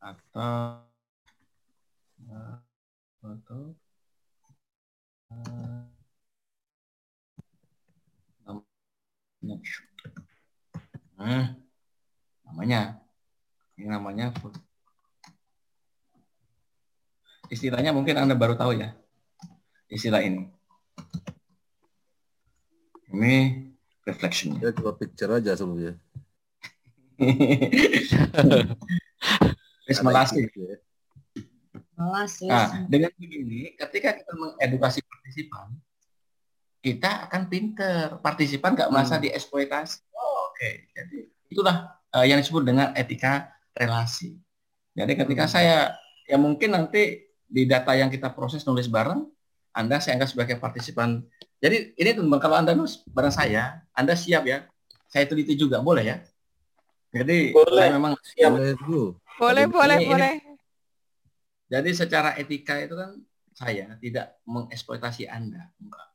atau foto uh, hmm, namanya. Ini namanya istilahnya mungkin anda baru tahu ya istilah ini. Ini reflection ya coba picture aja sebelumnya Melasih. Ya. Nah, dengan begini, ketika kita mengedukasi partisipan, kita akan pinter. Partisipan nggak merasa hmm. dieksploitasi. Oh, Oke, okay. jadi itulah uh, yang disebut dengan etika relasi. Jadi ketika hmm. saya, ya mungkin nanti di data yang kita proses nulis bareng, Anda saya anggap sebagai partisipan. Jadi ini teman kalau Anda nulis bareng saya, Anda siap ya? Saya teliti juga, boleh ya? Jadi boleh. saya memang siap. Boleh, boleh, boleh, ini, boleh. jadi secara etika itu kan saya tidak mengeksploitasi Anda, enggak.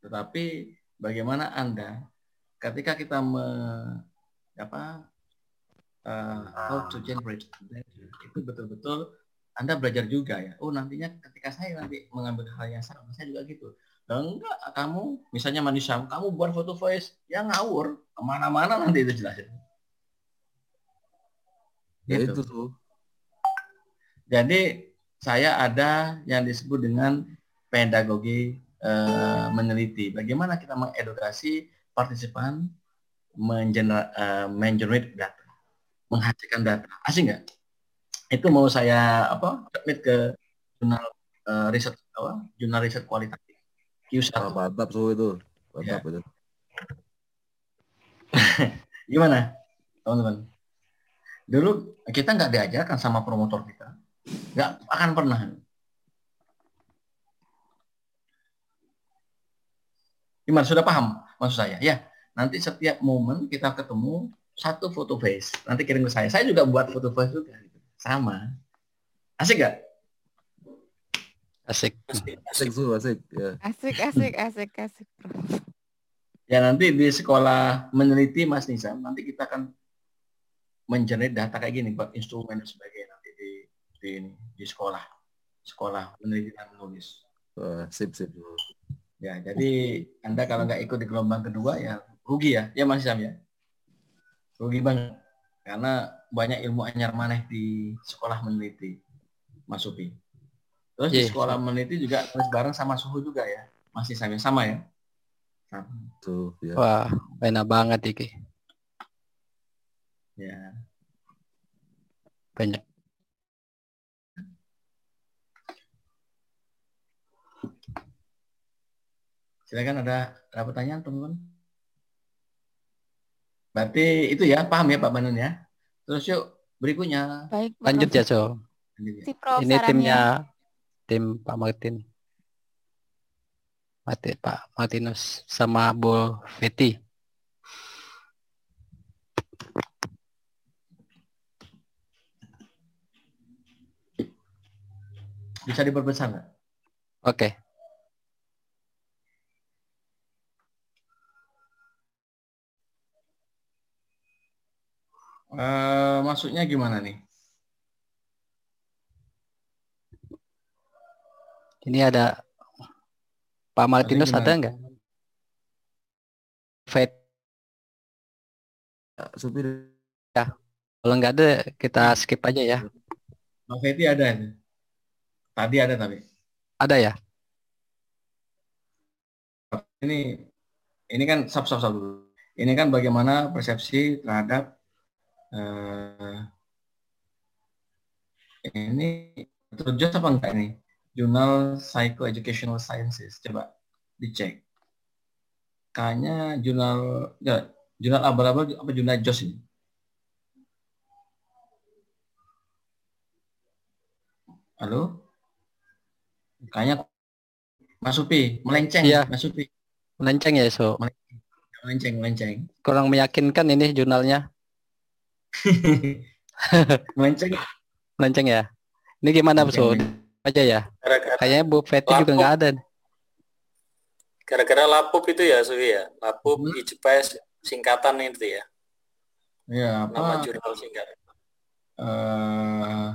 Tetapi bagaimana Anda ketika kita me, apa uh, how to generate itu betul-betul Anda belajar juga ya. Oh nantinya ketika saya nanti mengambil hal yang sama, saya juga gitu. enggak, kamu misalnya manusia, kamu buat foto voice, ya ngawur ke mana-mana nanti itu jelasin. Ya gitu. itu tuh. Jadi saya ada yang disebut dengan pedagogi uh, meneliti. Bagaimana kita mengedukasi partisipan mengenerate uh, data, menghasilkan data. Asing nggak? Itu mau saya apa submit ke jurnal uh, riset apa? Jurnal riset kualitatif. Q1. Oh, mantap tuh itu. Mantap ya. itu. Gimana, teman-teman? Dulu kita nggak diajarkan sama promotor kita, nggak akan pernah. Gimana sudah paham maksud saya? Ya, nanti setiap momen kita ketemu satu foto face, nanti kirim ke saya. Saya juga buat foto face juga, sama. Asik gak? Asik. Asik, asik, asik, ya. asik, asik, asik, asik. Ya nanti di sekolah meneliti Mas Nisa, nanti kita akan mengenerate data kayak gini buat instrumen dan sebagainya nanti di di ini di sekolah sekolah meneliti dan menulis. Uh, sip sip. Ya jadi anda kalau nggak ikut di gelombang kedua ya rugi ya ya Mas Sam ya rugi banget karena banyak ilmu anyar maneh di sekolah meneliti Mas Supi. Terus yeah. di iya. sekolah meneliti juga terus bareng sama suhu juga ya masih sama sama ya. Sama. Tuh, ya. Wah, enak banget iki. Ya. Banyak. Silakan ada, ada pertanyaan teman-teman. Berarti itu ya, paham ya Pak Banun ya. Terus yuk berikutnya. Baik, Lanjut ya, So. Si Ini timnya tim Pak Martin. Mati, Pak Martinus sama Bu Feti. Bisa diperbesar nggak? Oke. Okay. Uh, eh, maksudnya gimana nih? Ini ada Pak Martinus ada nggak? Fed. Supir. Ya. Kalau nggak ada kita skip aja ya. Bang Feti ada ini. Tadi ada tapi. Ada ya? Ini ini kan sub sub sub dulu. Ini kan bagaimana persepsi terhadap uh, ini terjun apa enggak ini? Jurnal Psychoeducational Sciences. Coba dicek. Kayaknya jurnal ya, jurnal abal-abal apa jurnal JOS ini? Halo? Kayaknya Mas Supi, melenceng ya. Mas Supi. Melenceng ya, So. Melenceng, melenceng. Kurang meyakinkan ini jurnalnya. melenceng. Melenceng ya. Ini gimana, So? Aja ya. Kayaknya Bu Feti juga nggak ada. Gara-gara lapup itu ya, Sufi ya. Lapup hmm. IJPS singkatan itu ya. Ya, apa? Nama jurnal singkat. Uh,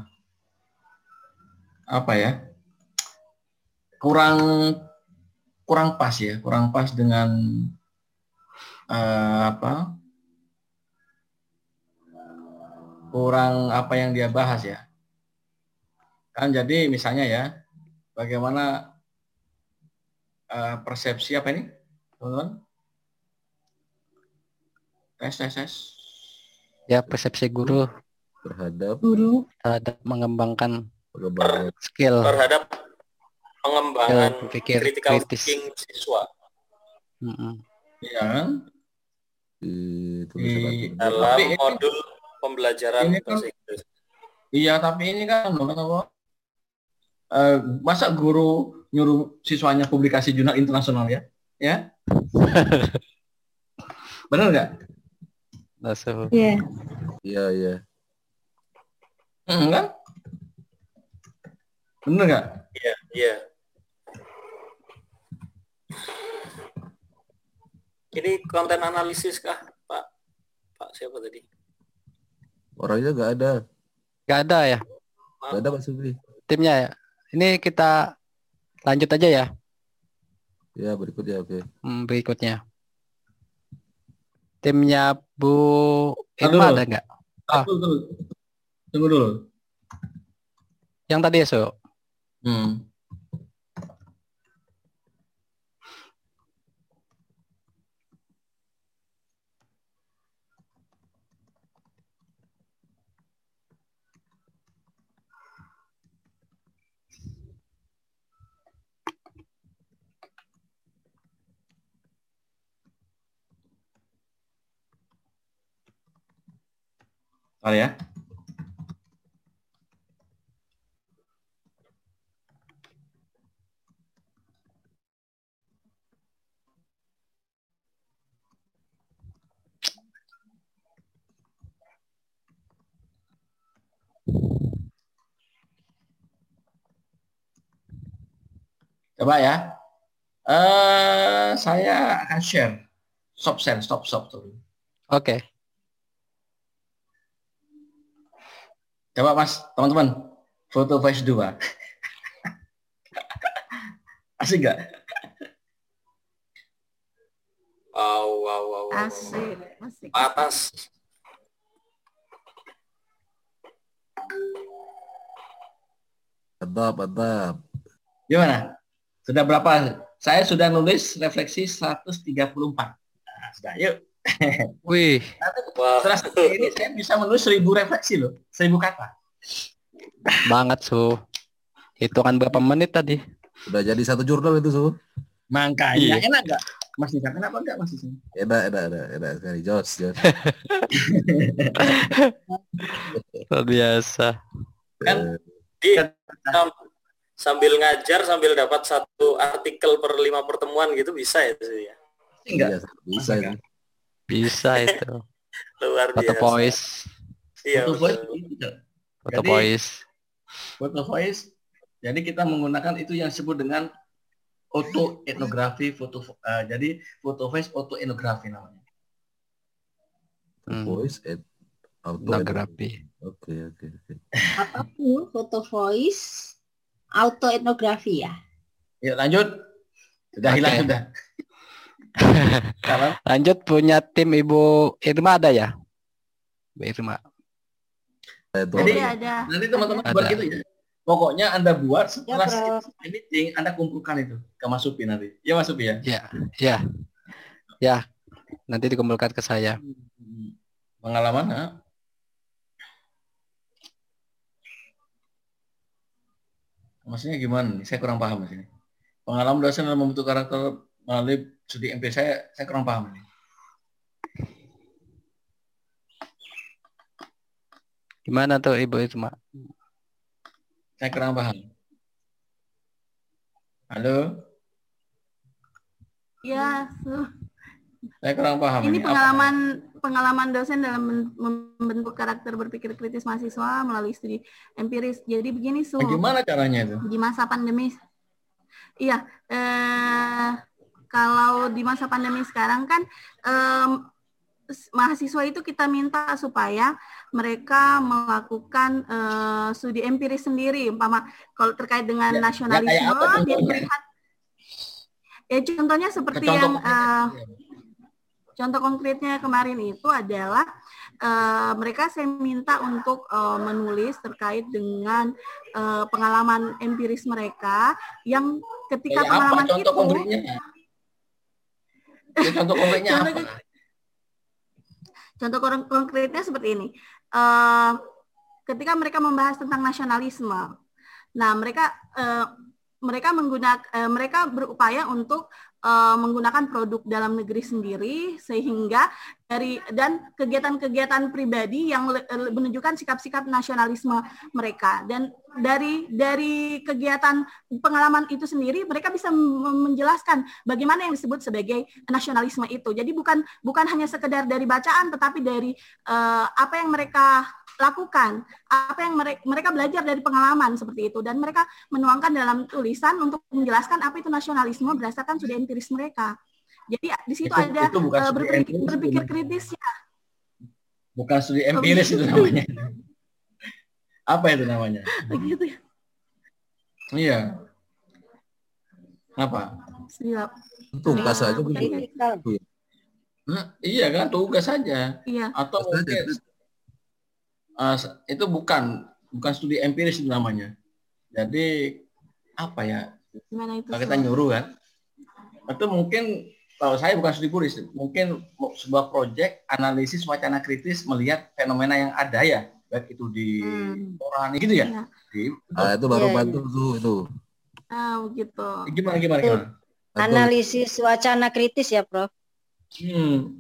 apa ya kurang kurang pas ya kurang pas dengan uh, apa? Kurang apa yang dia bahas ya. Kan jadi misalnya ya bagaimana uh, persepsi apa ini teman-teman? Tes tes tes. Ya persepsi guru terhadap Guru. terhadap mengembangkan skill. Terhadap pengembangan berpikir critical kritis. thinking siswa ya kan di Di- tulisan dalam Tapi ini- modul pembelajaran ini kan- bahasa Inggris. iya tapi ini kan apa Eh, masa guru nyuruh siswanya publikasi jurnal internasional ya ya benar nggak. Iya. iya iya Hmm, kan benar nggak Iya, iya. Ini konten analisis kah, Pak? Pak siapa tadi? orangnya nggak ada Gak ada ya nggak ada Pak Subi timnya ya. Ini kita lanjut aja ya ya berikutnya oke hmm, berikutnya. Timnya Bu. Irma ada nggak? Ah. Tunggu dulu. Tunggu dulu. Yang tadi ya, So? Hmm. Bentar ya. Coba ya. Eh, saya akan share. Stop share, stop, stop. Oke. Coba Mas, teman-teman, foto face 2. Asik nggak? Wow, wow, wow, wow. Asik. Asik. Atas. mantap mantap Gimana? Sudah berapa? Saya sudah nulis refleksi 134. Nah, sudah, yuk. Wih, seperti ini saya bisa menulis 1000 refleksi loh, 1000 kata. banget, So. Hitungan berapa menit tadi? udah jadi satu jurnal itu su Makanya Iya. enak nggak? Mas Nisa, kenapa enggak Mas Nisa? enak enak enak enak sekali Jos Jos Luar biasa. Kan? Eh, sam- sambil ngajar sambil dapat satu artikel per lima pertemuan gitu bisa ya itu ya. Enggak. iya, bisa Masa itu Bisa itu. Luar Foto biasa. voice. Iya, Foto voice. Foto Jadi- voice. Foto voice. Jadi kita menggunakan itu yang disebut dengan auto etnografi foto eh, jadi foto voice auto etnografi namanya. Hmm. voice auto Fotografi. oke oke oke Apa tuh foto voice auto etnografi ya? Yuk lanjut. Sudah Oke. hilang sudah. Lanjut punya tim Ibu Irma ada ya? Bu Irma. Jadi- ada. nanti teman-teman Ada. buat gitu ya. Pokoknya Anda buat setelah Ya, meeting Anda kumpulkan itu ke Mas Supi nanti. Ya Mas Supi ya. Ya, ya. Ya. Nanti dikumpulkan ke saya. Pengalaman ha? Maksudnya gimana nih? Saya kurang paham di sini. Pengalaman dosen dalam membentuk karakter melalui studi MP saya saya kurang paham ini. Gimana tuh Ibu Irma? Saya kurang paham. Halo, Ya, so- saya kurang paham. ini Apa? pengalaman pengalaman dosen dalam membentuk karakter berpikir kritis mahasiswa melalui studi empiris. Jadi begini, Su. Bagaimana caranya itu? di masa pandemi iya eh, kalau di masa pandemi sekarang kan s- mahasiswa itu kita minta supaya mereka melakukan eh, studi empiris sendiri, umpama kalau terkait dengan Ya, ya nasionalisme, apa dia melihat ya contohnya seperti Contoh yang konkretnya. eh, contoh konkretnya kemarin itu adalah eh, mereka saya minta untuk eh, menulis terkait dengan eh, pengalaman empiris mereka yang ketika Kayak apa pengalaman contoh itu? Ya, contoh konkretnya Contoh apa? Contoh kon- konkretnya seperti ini. Eh, ketika mereka membahas tentang nasionalisme, nah mereka eh, mereka menggunakan mereka berupaya untuk eh, menggunakan produk dalam negeri sendiri sehingga dari dan kegiatan-kegiatan pribadi yang menunjukkan sikap-sikap nasionalisme mereka dan dari dari kegiatan pengalaman itu sendiri mereka bisa menjelaskan bagaimana yang disebut sebagai nasionalisme itu. Jadi bukan bukan hanya sekedar dari bacaan tetapi dari eh, apa yang mereka lakukan, apa yang mereka mereka belajar dari pengalaman seperti itu dan mereka menuangkan dalam tulisan untuk menjelaskan apa itu nasionalisme berdasarkan studi empiris mereka. Jadi di situ Itu- ada itu bukan studi berpikir, empiris, berpikir itu. kritisnya. Bukan studi empiris itu namanya. Apa itu namanya? Begitu ya. Iya. Apa? Siap. Tugas Nah, aja bukan gitu. kayak- Nah, iya kan tugas saja Iya. atau Tugas mungkin eh, itu bukan bukan studi empiris itu namanya. Jadi apa ya? Gimana itu? Kalau kita nyuruh kan, itu mungkin kalau saya bukan studi empiris, mungkin sebuah proyek analisis wacana kritis melihat fenomena yang ada ya, baik itu di Hmm. koran gitu ya. Iya. Di, Nah, itu baru Iya, iya. bantu tuh itu. Ah, begitu. gimana gimana gimana? Analisis wacana kritis ya, Prof. Hmm.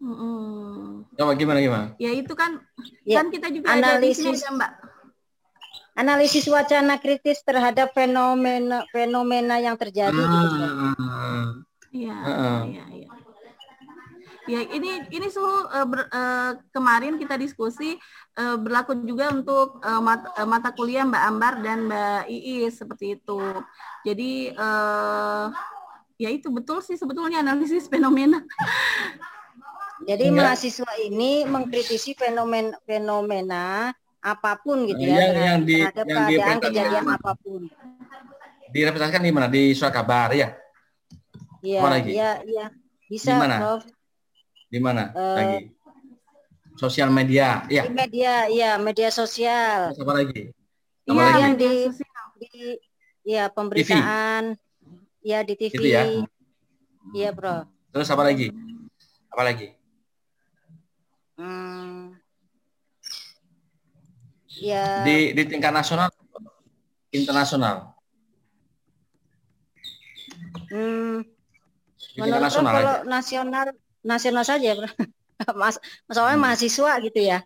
Coba gimana gimana? Ya itu kan Ya, kan kita juga ada di sini analisis. ada Mbak. Analisis wacana kritis terhadap fenomena fenomena yang terjadi. Ah, Iya, Heeh. iya, iya. Ya ini ini suhu eh, ber- eh, kemarin kita diskusi eh, berlaku juga untuk eh, mata, eh, mata kuliah Mbak Ambar dan Mbak Iis seperti itu. Jadi eh, ya itu betul sih sebetulnya analisis fenomena. Jadi Enggak. mahasiswa ini mengkritisi fenomena fenomena apa pun gitu Yang- ya yang di- terhadap yang keadaan kejadian apa pun. Direpresentasikan di mana? Di surat kabar ya? Iya, Apa lagi? iya, iya. Bisa, Di mana? Prof. Di mana Eh, lagi? Sosial media, ya. Di media, iya, media sosial. Terus apa lagi? Apa Iya, lagi? yang di-. Di ya pemberitaan, ya di TV. Gitu ya. Iya, Bro. Terus apa lagi? Apa lagi? Hmm. Ya, Di di tingkat nasional, internasional. hmm, Di tingkat nasional kalau aja. nasional nasional saja. Mas, soalnya Hmm. mahasiswa gitu ya.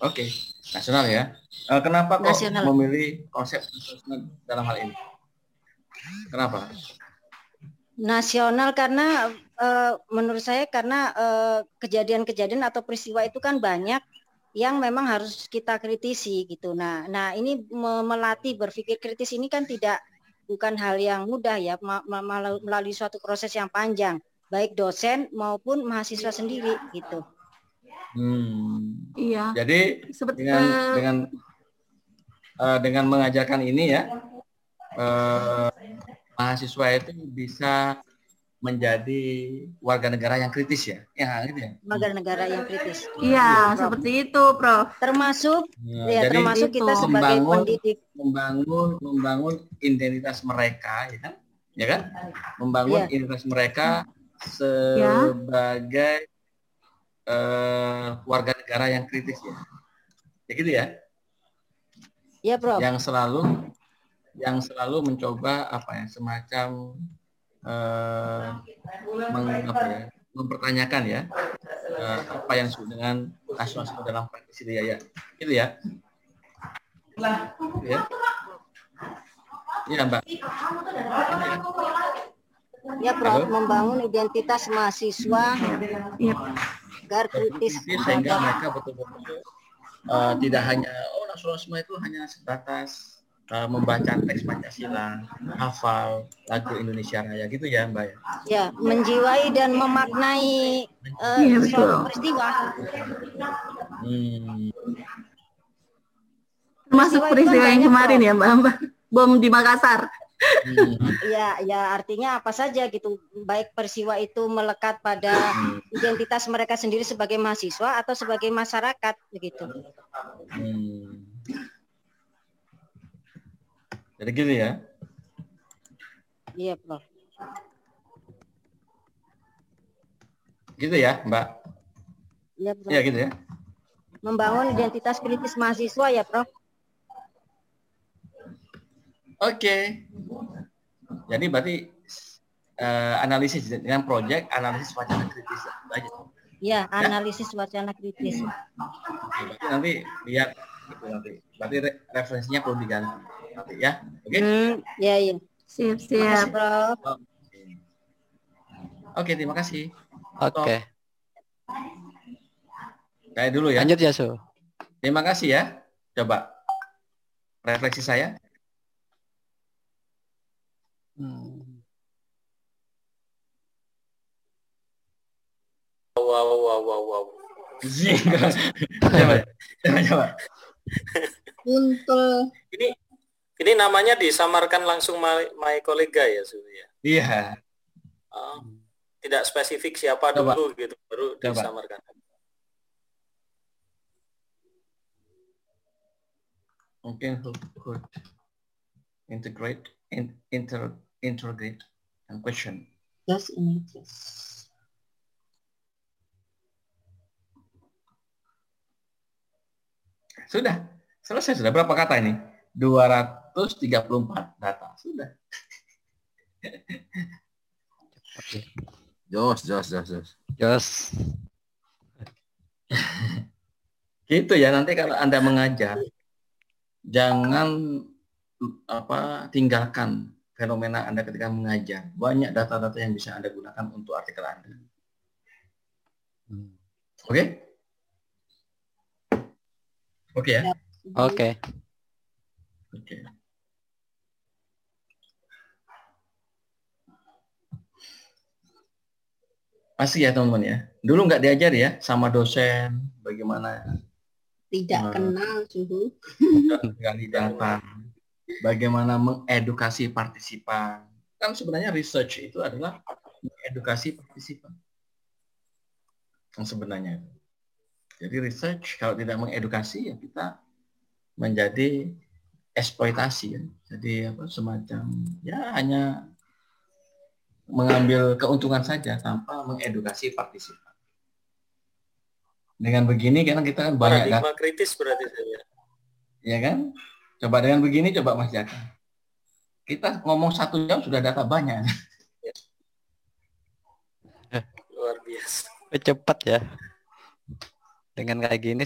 Oke, nasional ya. Eh, kenapa kok Nasional. memilih konsep nasional dalam hal ini? Kenapa? Nasional karena eh, menurut saya karena eh, kejadian-kejadian atau peristiwa itu kan banyak yang memang harus kita kritisi gitu. Nah, nah ini me- melatih berpikir kritis ini kan tidak bukan hal yang mudah ya melalui suatu proses yang panjang baik dosen maupun mahasiswa sendiri gitu. Hmm. Iya. Jadi Seperti dengan eh, dengan eh, dengan mengajarkan ini ya eh, mahasiswa itu bisa menjadi warga negara yang kritis ya ya gitu ya Warga negara yang kritis. Iya, Prof. seperti itu, Prof. Termasuk Nah, ya jadi termasuk kita itu. sebagai membangun pendidik. membangun membangun identitas mereka ya kan ya kan membangun Iya. identitas mereka sebagai eh, warga negara yang kritis ya ya gitu ya Ya, Prof. yang selalu yang selalu mencoba apa ya semacam eh, meng- apa ya, mempertanyakan ya eh, apa yang disebut dengan nasionalisme dalam praktisi dia ya gitu ya. Gitu ya. Iya mbak. Ya, Prof, Halo? membangun identitas mahasiswa Iya. agar kritis. kritis sehingga mereka betul-betul eh, tidak hanya oh nasionalisme itu hanya sebatas uh, membaca teks Pancasila, hafal lagu Indonesia Raya gitu ya Mbak ya. Ya, menjiwai dan memaknai uh, Iya, suatu betul. peristiwa. Hmm. Termasuk Peristiwa yang kemarin ya Mbak Mbak. Bom di Makassar. Hmm. Ya, ya artinya apa saja gitu. Baik peristiwa itu melekat pada identitas mereka sendiri sebagai mahasiswa atau sebagai masyarakat begitu. Hmm. Jadi gitu ya. Iya, Prof. Gitu ya, Mbak. Iya, Prof. Iya gitu ya. Membangun identitas kritis mahasiswa ya, Prof. Oke. Jadi berarti eh, analisis dengan proyek analisis wacana kritis ya. Itu aja. Ya, analisis wacana kritis. Berarti nanti lihat gitu nanti. Berarti re- referensinya perlu diganti. Nanti ya. Oke. Hmm, ya, ya. Siap, siap. Prof. Oke. Oke, terima kasih. Oke. Kayak dulu ya. Lanjut ya, Su. Terima kasih ya. Coba refleksi saya. Hmm. Wow, wow, wow, wow. coba, coba, coba. Untuk Ini ini namanya disamarkan langsung my, my kolega ya, Su ya. Iya. Ah, tidak spesifik siapa Coba. dulu gitu, baru Coba. disamarkan. Mungkin who could integrate, in, inter, integrate, and question. gas images. Sudah. Selesai sudah. Berapa kata ini? 234 data. Sudah. Oke. Jos, jos, jos, jos. Jos. Gitu ya. Nanti kalau Anda mengajar, jangan apa tinggalkan fenomena Anda ketika mengajar. Banyak data-data yang bisa Anda gunakan untuk artikel Anda. Hmm. Oke? Oke ya? Oke. Oke. Pasti ya teman-teman ya. Dulu nggak diajar ya sama dosen bagaimana Tidak Hmm. kenal suhu. menggali data, bagaimana mengedukasi partisipan. Kan sebenarnya research itu adalah mengedukasi partisipan. Yang sebenarnya. Jadi research kalau tidak mengedukasi ya kita menjadi eksploitasi ya. Jadi apa semacam ya hanya mengambil keuntungan saja tanpa mengedukasi partisipan. Dengan begini kan kita kan banyak kan kritis berarti saya. ya kan? Coba dengan begini coba Mas Jaka. Kita ngomong satu jam sudah data banyak. Luar biasa. Cepat ya. Dengan kayak gini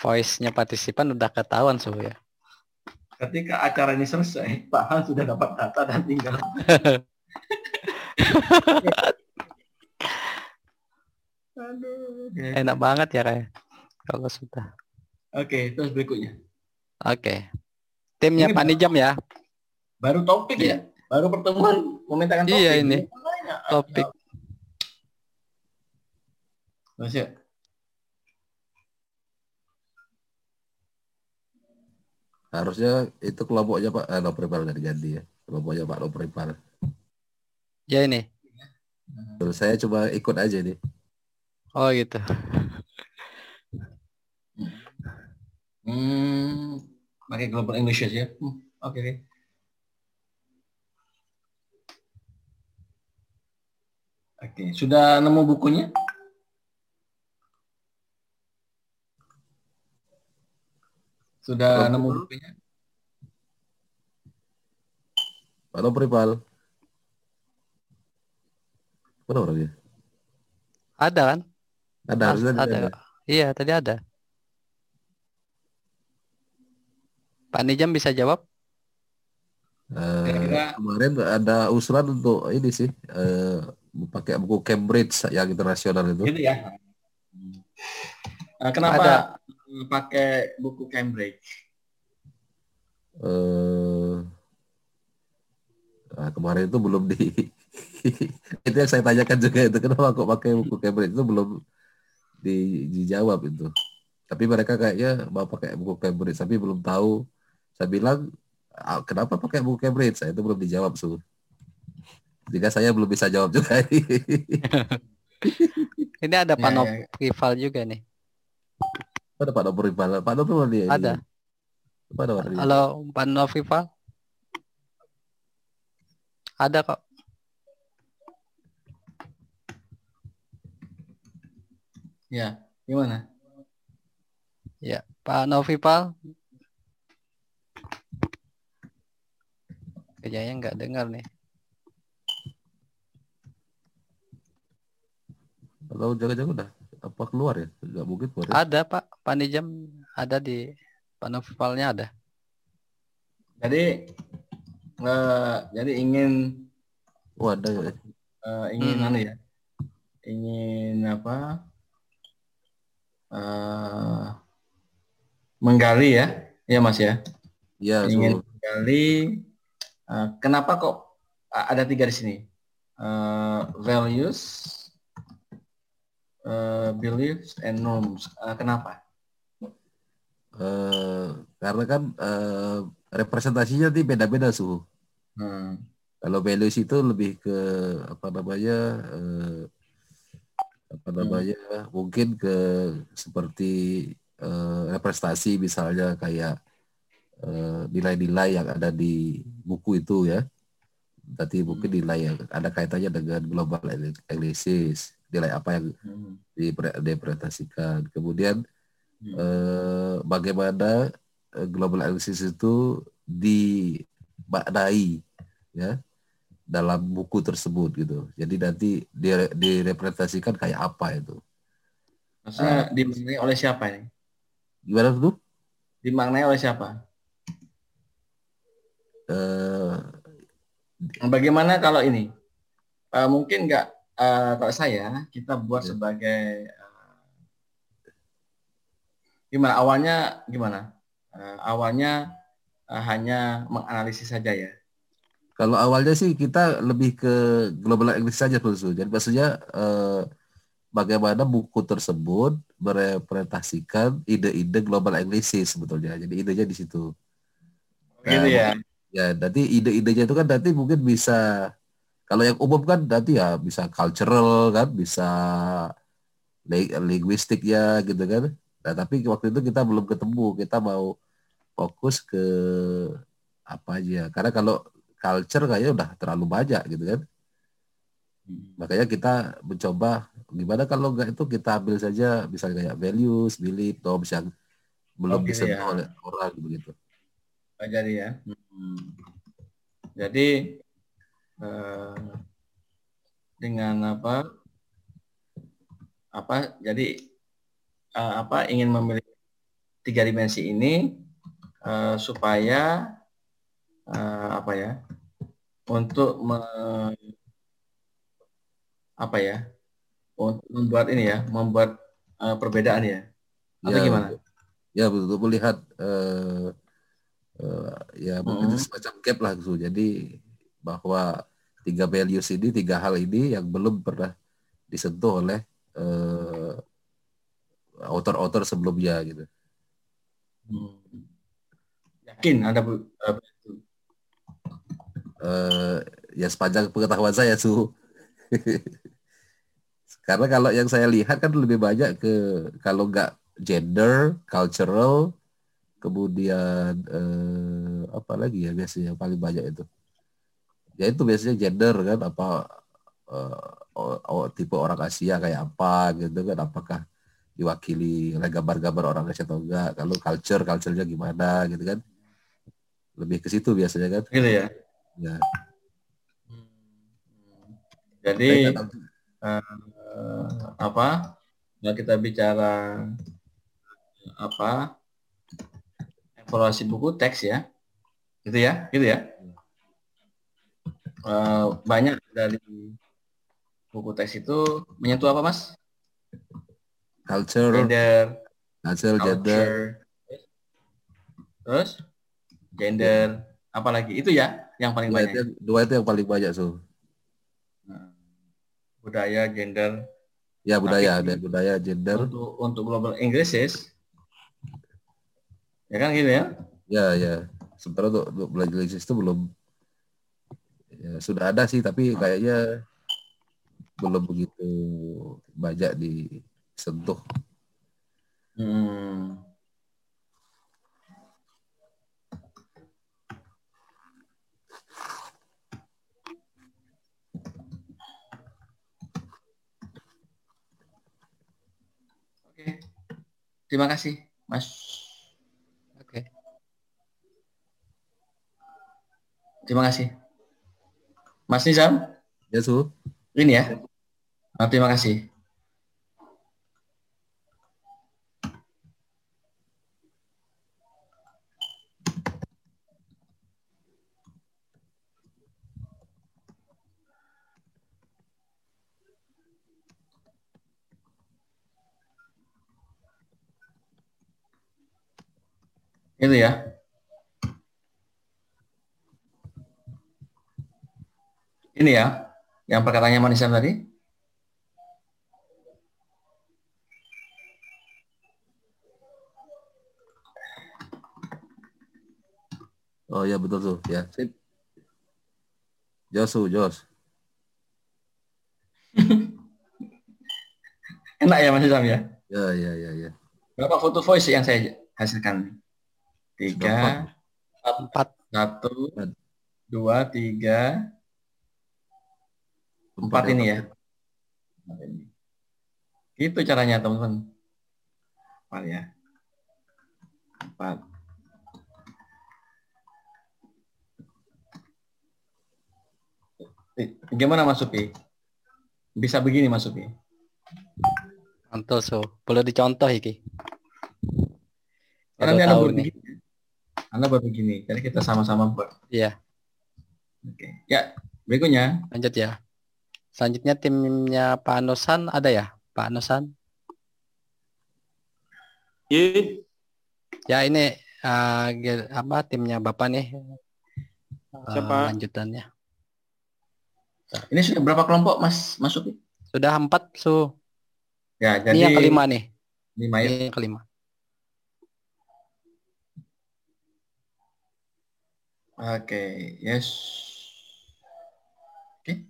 voice-nya partisipan udah ketahuan suhu ya. Ketika acara ini selesai, Pak Han sudah dapat data dan tinggal. Aduh. Enak banget ya kayak kalau sudah. Oke, terus berikutnya. Oke. Timnya Ini Pak Nijam ya. Baru topik ya, baru pertemuan memintakan topik. Iya, ini. Topik. Mas ya. Harusnya itu kelompoknya Pak eh, Lopripal dari ganti ya. Kelompoknya Pak Lopripal. Ya ini. Terus saya coba ikut aja nih. Oh gitu. Hmm, pakai global English aja. Hmm, Oke. oke. Oke, sudah nemu bukunya? Sudah Belum. nemu bukunya? Pak Lopripal. Mana orangnya? Ada kan? Ada harusnya ada. ada. Iya tadi ada. Pak Nijam bisa jawab? Eh, Kira-kira- kemarin ada usulan untuk ini sih eh, pakai buku Cambridge yang internasional itu. Gitu ya. Nah, kenapa Ada. pakai buku Cambridge? eh nah, kemarin itu belum di itu yang saya tanyakan juga itu kenapa kok pakai buku Cambridge itu belum di, dijawab itu. Tapi mereka kayaknya mau pakai buku Cambridge tapi belum tahu. Saya bilang "Ah, kenapa pakai buku Cambridge? Saya itu belum dijawab su. Jika saya belum bisa jawab juga ini. Ini ada Ya, panop ya. rival juga nih. Ada Pak Nopur Rival. Pak Nopur dia. ini. Ada. Ada? Halo, panop rival. Ada kok. Ya, gimana? Ya, Pak Novival. Kayaknya nggak dengar nih. Kalau jaga-jaga udah apa keluar ya? Enggak mungkin keluar ya. Ada Pak, Panijam ada di Pak Novivalnya ada. Jadi eh, jadi ingin Oh ada ya. eh, ingin Hmm. anu ya ingin apa eh menggali ya ya mas ya Iya, ingin Su. menggali eh, kenapa kok a- ada tiga di sini Eh, values eh, beliefs and norms Eh, kenapa Eh, karena kan eh, representasinya nih beda-beda suhu. Hmm. Kalau values itu lebih ke apa namanya apa namanya mungkin ke seperti eh, representasi misalnya kayak eh, nilai-nilai yang ada di buku itu ya. Nanti mungkin nilai yang ada kaitannya dengan global analysis, nilai apa yang Hmm. dipre- dipresentasikan. Kemudian Hmm. eh, bagaimana eh, global analysis itu dimaknai ya dalam buku tersebut gitu. Jadi nanti dire- direpresentasikan kayak apa itu. maksudnya dimaknai oleh siapa ini Gimana tuh? dimaknai oleh siapa Eh, Bagaimana kalau ini? Eh, mungkin nggak eh, kalau saya kita buat Ya. sebagai gimana awalnya gimana? Eh, awalnya eh, hanya menganalisis saja ya. Kalau awalnya sih kita lebih ke global analysis saja Profesor. Jadi maksudnya eh, bagaimana buku tersebut merepresentasikan ide-ide global analysis sebetulnya. Jadi idenya di situ. Gitu ya. Ya, nanti ide-idenya itu kan nanti mungkin bisa kalau yang umum kan nanti ya bisa cultural kan, bisa li- linguistik ya gitu kan. Nah, tapi waktu itu kita belum ketemu, kita mau fokus ke apa aja. Karena kalau culture kayaknya udah terlalu banyak gitu kan. Makanya kita mencoba gimana kalau enggak itu kita ambil saja misalnya kayak values, belief, norms yang belum Oke, disentuh ya. oleh orang begitu. Oh, jadi ya. Hmm. Jadi eh, dengan apa? Apa? Jadi eh, apa? Ingin memiliki tiga dimensi ini eh, supaya eh, apa ya? Untuk me- apa ya? Untuk membuat ini ya, membuat eh, perbedaan ya. Atau Ya, gimana? Ya betul melihat eh, eh, ya mungkin Hmm. semacam gap lah gitu. Jadi bahwa tiga values ini, tiga hal ini yang belum pernah disentuh oleh eh, author-author sebelumnya gitu. Hmm. Yakin ada bu, Eh, ya sepanjang pengetahuan saya su. Karena kalau yang saya lihat kan lebih banyak ke kalau nggak gender, cultural, kemudian eh, apa lagi ya biasanya yang paling banyak itu. Ya itu biasanya gender kan apa eh, tipe orang Asia kayak apa gitu kan apakah diwakili oleh gambar-gambar orang Asia atau enggak kalau culture culturenya gimana gitu kan lebih ke situ biasanya kan Gitu ya. Ya Jadi Saya nggak tahu. eh, apa? Kalau kita bicara apa? Evaluasi buku teks ya. Gitu ya, gitu ya. Eh, banyak dari buku teks itu menyentuh apa, Mas? culture Gender, culture gender culture. Terus gender, apalagi itu ya yang paling Dua banyak. itu, dua itu yang paling banyak tuh. Nah, budaya, gender. Ya budaya, ada budaya, gender. Untuk untuk global Englishes, ya kan gitu ya? Ya, ya. Sementara untuk, untuk belajar Inggris itu belum ya, sudah ada sih, tapi kayaknya belum begitu banyak disentuh. Hmm. Oke. Terima kasih, Mas. Oke. Terima kasih. Mas Nizam, Ya, Su. ini ya. Nah, terima kasih. Itu ya. Ini ya, yang perkataannya Manisan tadi. Oh ya betul tuh, ya. Sip. Josu, Jos. Enak ya Mas Isam ya. Ya, ya, ya, ya. Berapa foto voice yang saya hasilkan? Tiga, Empat. satu, dua, tiga, empat ini ya. Empat ini. Itu caranya teman-teman. Empat ya. Empat. Eh, Gimana Mas Supi? Bisa begini Mas Supi? Contoh so. Boleh dicontoh iki. Karena buat nih. begini. Anda buat begini. Jadi kita sama-sama buat. Iya. Oke. Ya, berikutnya. Lanjut ya. Selanjutnya timnya Pak Anosan ada ya? Pak Anosan? Ye, Ya ini eh, ge- apa timnya Bapak nih? Eh, Siapa? lanjutannya. Ini sudah berapa kelompok Mas Mas Supi? Sudah empat su. Ya, jadi Ini yang kelima nih. lima ya. Ini yang kelima. Oke, yes. Oke.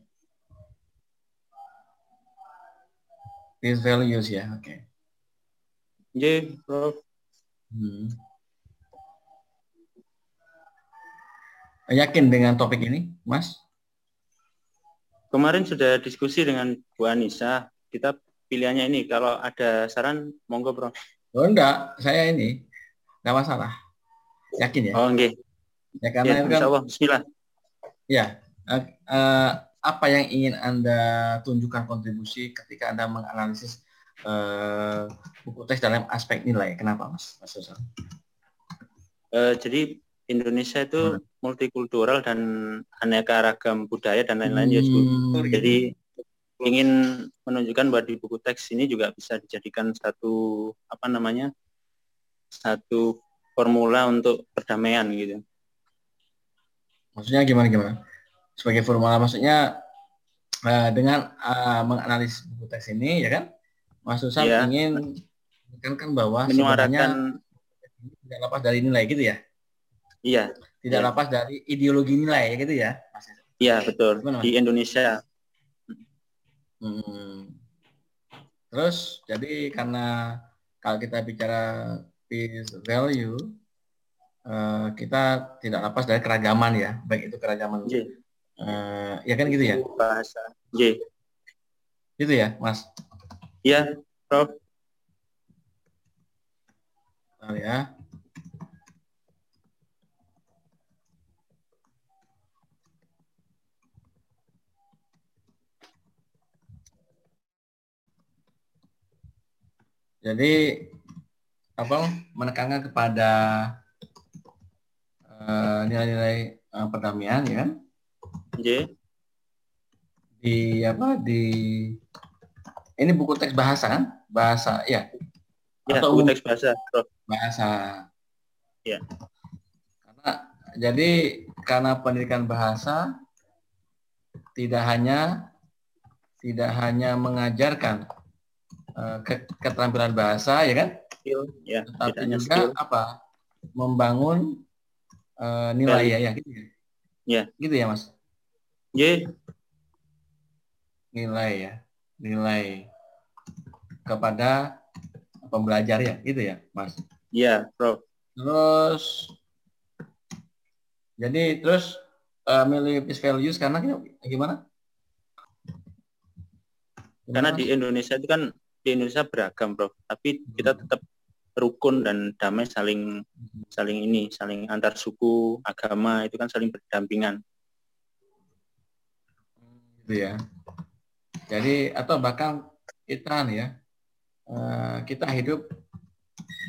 These values ya, oke. ye, Prof. Hmm. Yakin dengan topik ini, Mas? Kemarin sudah diskusi dengan Bu Anissa. Kita pilihannya ini. Kalau ada saran, monggo, Prof. Oh enggak, saya ini enggak masalah. Yakin ya? Oh, nggih. Ya karena Ya, itu kan Allah. Bismillah. Ya, eh, eh, apa yang ingin Anda tunjukkan kontribusi ketika Anda menganalisis eh, buku teks dalam aspek nilai? Kenapa, Mas? Mas Susan? Eh, jadi Indonesia itu multikultural dan aneka ragam budaya dan lain-lain ya. Hmm, Jadi ingin menunjukkan bahwa di buku teks ini juga bisa dijadikan satu apa namanya satu formula untuk perdamaian gitu. Maksudnya gimana gimana? Sebagai formula maksudnya eh, dengan eh, menganalisis buku teks ini, ya kan? Mas Susan Iya. ingin menekankan bahwa sebenarnya Menyuarakan tidak lepas dari nilai gitu ya? iya, Tidak Iya. lepas dari ideologi nilai gitu ya? Mas Susan? iya betul. Gimana, Mas? Di Indonesia Hmm. Terus jadi karena kalau kita bicara peace value, eh, kita tidak lepas dari keragaman ya, baik itu keragaman, Iya. eh, ya kan gitu ya, bahasa. Ye. gitu ya, Mas. Iya, Prof. Bentar ya. Jadi apa menekankan kepada nilai-nilai eh, perdamaian ya. Kan Ye. di apa di ini buku teks bahasa kan? Bahasa ya. Ya, Atau buku teks bahasa, bahasa. Ya. karena jadi karena pendidikan bahasa tidak hanya tidak hanya mengajarkan uh, ke- keterampilan bahasa ya kan, skill ya. Tapi juga skill. apa? Membangun uh, nilai ya, ya gitu ya. Ya. Gitu ya mas, Ye, nilai ya, nilai kepada pembelajar ya, gitu ya mas. ya Prof Terus jadi terus uh, milih peace values karena gimana? karena di? Indonesia itu kan di Indonesia beragam Prof tapi kita Hmm. tetap rukun dan damai saling saling ini saling antar suku agama itu kan saling berdampingan gitu ya. Jadi atau bahkan kita nih ya eh, kita hidup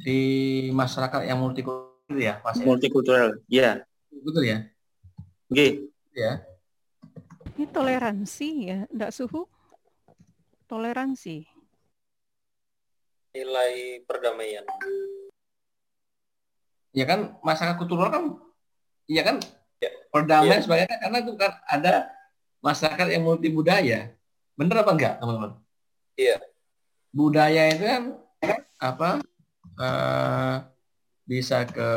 di masyarakat yang multikultural ya, Mas ya? multikultural ya Betul ya? G Ya. Ini toleransi ya, enggak suhu. Toleransi. Nilai perdamaian. Ya kan masyarakat kultural kan iya kan Ya. perdamaian Ya. sebagainya karena itu kan ada masyarakat yang multi budaya. Bener apa enggak, teman-teman? Iya. Budaya itu kan apa? eh, bisa ke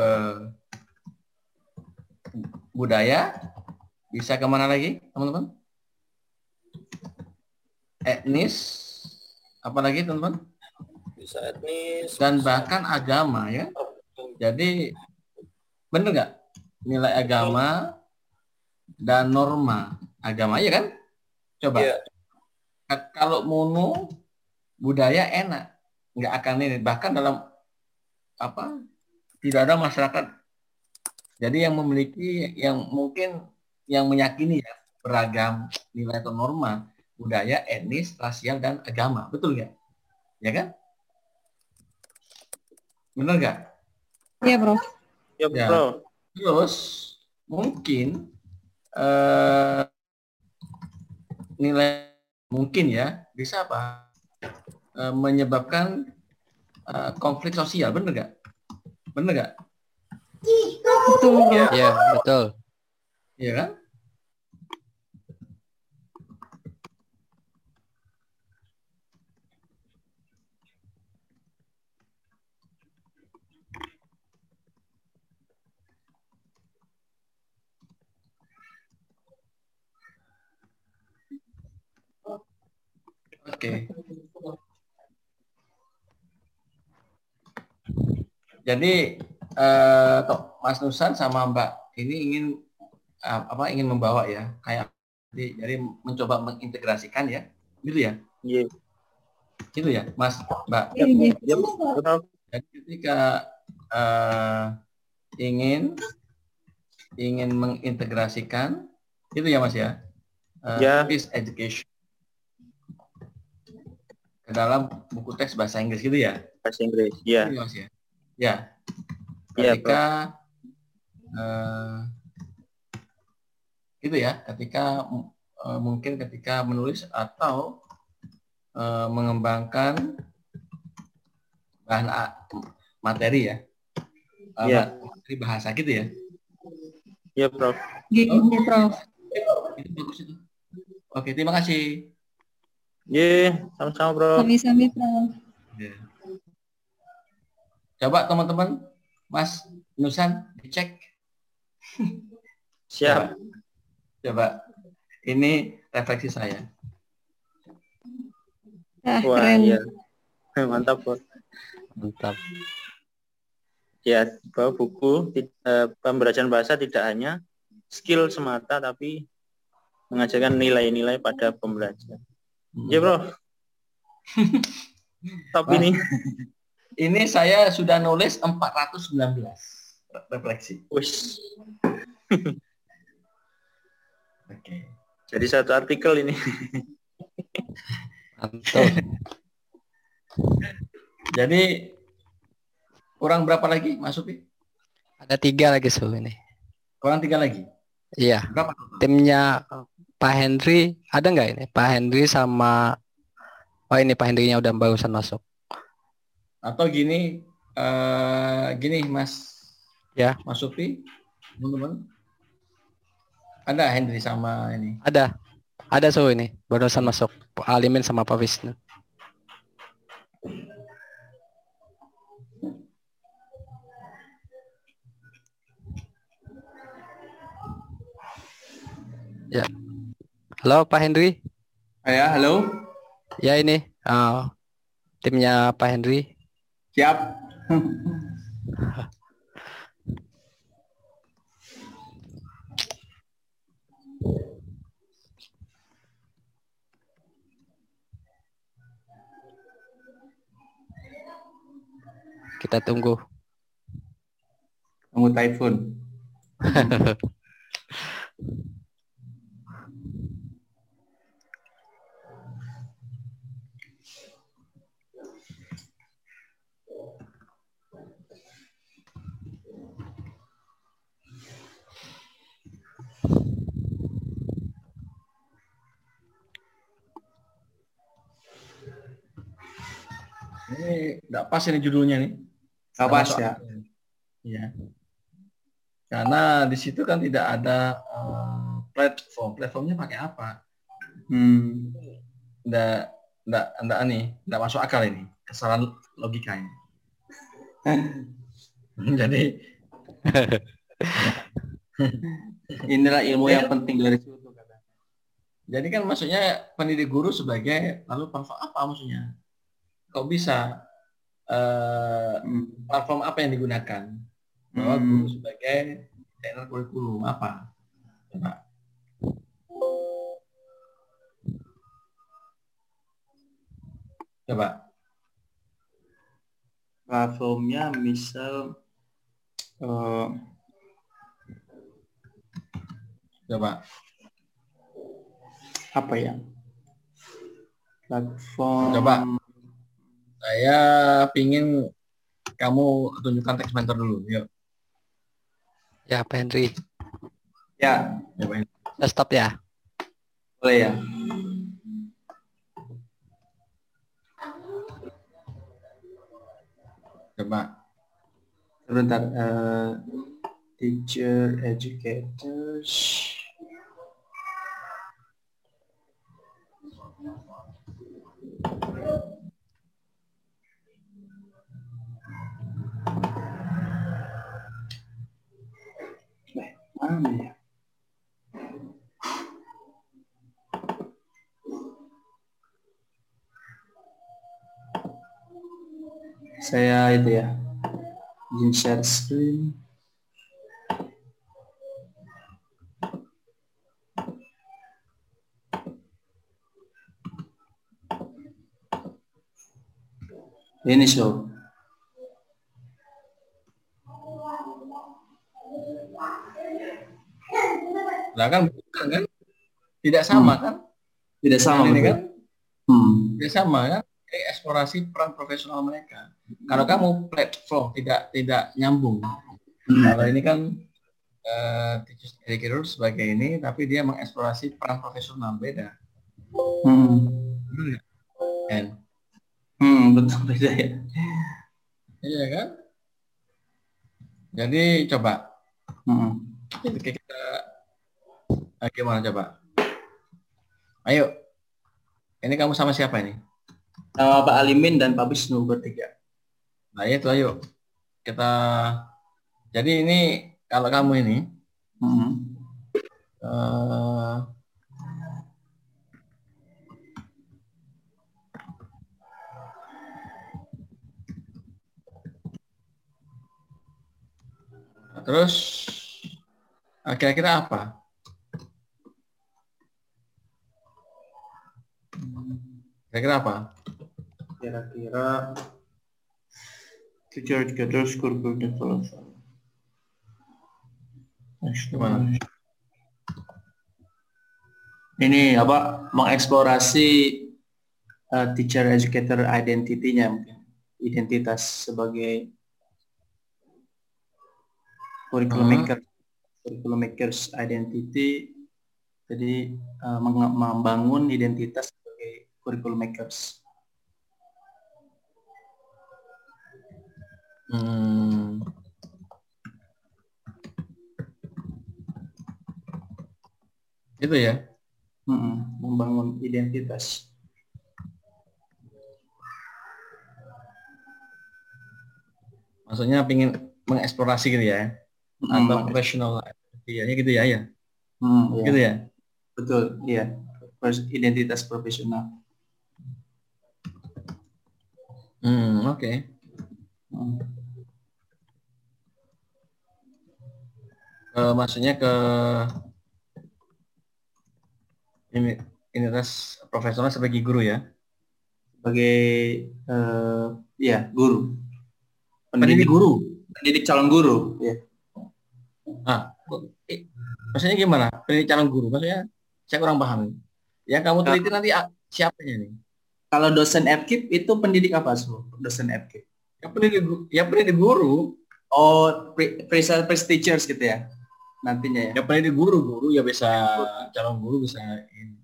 budaya, bisa ke mana lagi, teman-teman? Etnis, apalagi teman-teman? Bisa etnis. Dan bisa- bahkan agama ya. Jadi bener nggak nilai agama dan norma agama ya kan? Coba. Ka- kalau mono budaya enak nggak akan ini bahkan dalam apa tidak ada masyarakat jadi yang memiliki yang mungkin yang meyakini ya beragam nilai atau norma budaya etnis rasial dan agama betul nggak ya kan benar nggak Iya, Bro. ya Ya. Prof Terus mungkin eh, nilai mungkin ya bisa apa Eh, menyebabkan eh, konflik sosial, bener nggak? Bener nggak? Betul, Bro. Iya, betul. Iya kan? Oke. Jadi eh, Tok Mas Nusan sama Mbak ini ingin eh, apa ingin membawa ya kayak jadi, jadi mencoba mengintegrasikan ya gitu ya? Ye. gitu ya Mas Mbak? Ya Prof jadi ketika eh, ingin ingin mengintegrasikan itu ya Mas ya? Eh, Ya. peace education ke dalam buku teks bahasa Inggris gitu ya bahasa Inggris ya Iya, Mas ya. Ya. Iya, Ketika eh, itu ya, ketika eh, mungkin ketika menulis atau eh, mengembangkan bahan a- materi ya. Eh, Iya. materi bahasa gitu ya. ya Prof Iya, Prof. Itu bagus itu. Oke, terima kasih. Ye, sama-sama Prof Sami-sami, Prof. Ya. Coba teman-teman, Mas Nusan dicek siap Coba. Ini refleksi saya. Ah, wah keren. ya mantap Prof Mantap. ya bahwa buku eh, pembelajaran bahasa tidak hanya skill semata tapi mengajarkan nilai-nilai pada pembelajar. Hmm. Ya bro. Top ini. Ini saya sudah nulis 419 refleksi. Wis. Oke. Jadi satu artikel ini. Mantap. Jadi kurang berapa lagi Mas Supi? Ada tiga lagi su ini. Kurang tiga lagi. Iya. Berapa? Timnya Pak Henry ada nggak ini? Pak Henry sama Oh ini Pak Henry-nya udah barusan masuk. Atau gini, eh, gini Mas, Ya. Mas Supi, teman-teman? Ada Henry sama ini. Ada. Ada so ini. Barusan masuk. Pak Alimin sama Pak Wisnu. Ya. Halo Pak Henry. Ya, halo. Ya ini eh, timnya Pak Henry. Siap. Kita tunggu. Tunggu typhoon. Ini nggak pas ini judulnya nih. Nggak pas ya. Iya. Karena di situ kan tidak ada eh, platform. Platformnya pakai apa? Hmm. Nggak, nggak, nggak nih, nggak masuk akal ini. Kesalahan logika ini. Jadi Inilah ilmu yang penting dari situ. Jadi kan maksudnya pendidik guru sebagai lalu apa maksudnya? Kok bisa Hmm. platform apa yang digunakan? Bahwa Hmm. guru sebagai desainer kurikulum apa? Coba. Coba. Platformnya misal eh, Coba. apa ya? Platform. Coba. Saya pingin kamu tunjukkan teks mentor dulu. Yuk. Ya Pak Henry. Ya, Coba. Saya stop ya. boleh ya. Coba. Sebentar. eh, teacher, educators. Eh, ya? Saya itu ya. Izin share screen. Ini show. Lah kan bukan kan? Tidak sama Hmm. kan? Tidak sama ini kan? Hmm. Tidak sama kan? Ini eksplorasi peran profesional mereka. Kalau kamu platform tidak tidak nyambung. Hmm. Kalau ini kan eh educator sebagai ini, tapi dia mengeksplorasi peran profesional beda. Hmm. Kan? Hmm, betul beda ya. Iya kan? Jadi coba Hmm. Gimana coba? Ayo. Ini kamu sama siapa ini? Nama Pak Alimin dan Pak Wisnu bertiga. Nah itu ayo. Kita jadi ini kalau kamu ini Hmm. eh, terus ah, kira-kira apa? Kira-kira apa? Kira-kira teacher educators curriculum development. Gimana? Ini apa mengeksplorasi uh, teacher educator identity-nya mungkin identitas sebagai curriculum Hmm. maker curriculum makers identity jadi uh, membangun identitas curriculum makers Hmm. Itu ya. Mm-mm, membangun identitas. Maksudnya pingin mengeksplorasi gitu ya. Mm, Atau profesional. Iya, ya gitu ya, ya. mm, iya. Gitu ya. Betul, iya. Identitas profesional. Hmm, oke. Mm. Eh, maksudnya ke ini identitas profesional sebagai guru ya. Sebagai eh, ya guru. Pendidik guru. Pendidik calon guru. Ya. Ah, eh, maksudnya gimana? Pendidik calon guru. Maksudnya saya kurang paham. Yang kamu teliti nanti ah, siapanya nih? Kalau dosen FKIP itu pendidik apa su? Dosen FKIP. Yang pendidik yang pendidik guru, Oh, pre, pre, pre teachers gitu ya. Nantinya ya. yang pendidik guru, guru ya bisa calon guru bisa ini.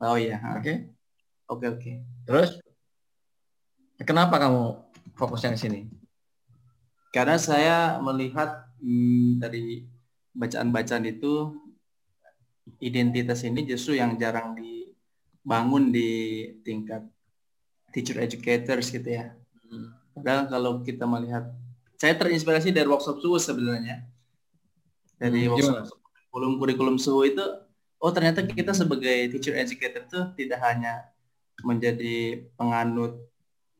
Oh iya. Oke. Oke, oke. Terus kenapa kamu fokusnya ke sini? Karena saya melihat hmm, dari bacaan-bacaan itu identitas ini justru yang jarang dibangun di tingkat teacher educators gitu ya. Padahal kalau kita melihat, saya terinspirasi dari workshop suhu sebenarnya. Dari Hmm, workshop kurikulum kurikulum suhu itu, oh ternyata kita sebagai teacher educator itu tidak hanya menjadi penganut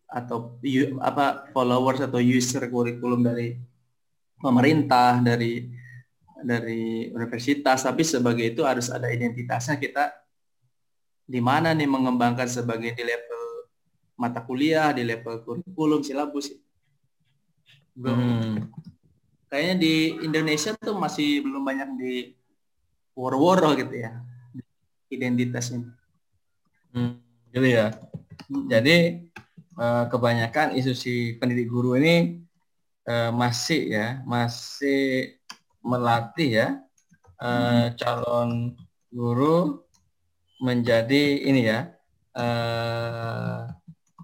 atau u- apa followers atau user kurikulum dari pemerintah dari dari universitas tapi sebagai itu harus ada identitasnya kita di mana nih mengembangkan sebagai di level mata kuliah di level kurikulum silabus. Belum Hmm. kayaknya di Indonesia tuh masih belum banyak di woro-woro gitu ya identitasnya. Hmm, gitu ya. Jadi eh, kebanyakan isu si pendidik guru ini eh, masih ya, masih melatih ya eh, calon guru menjadi ini ya eh,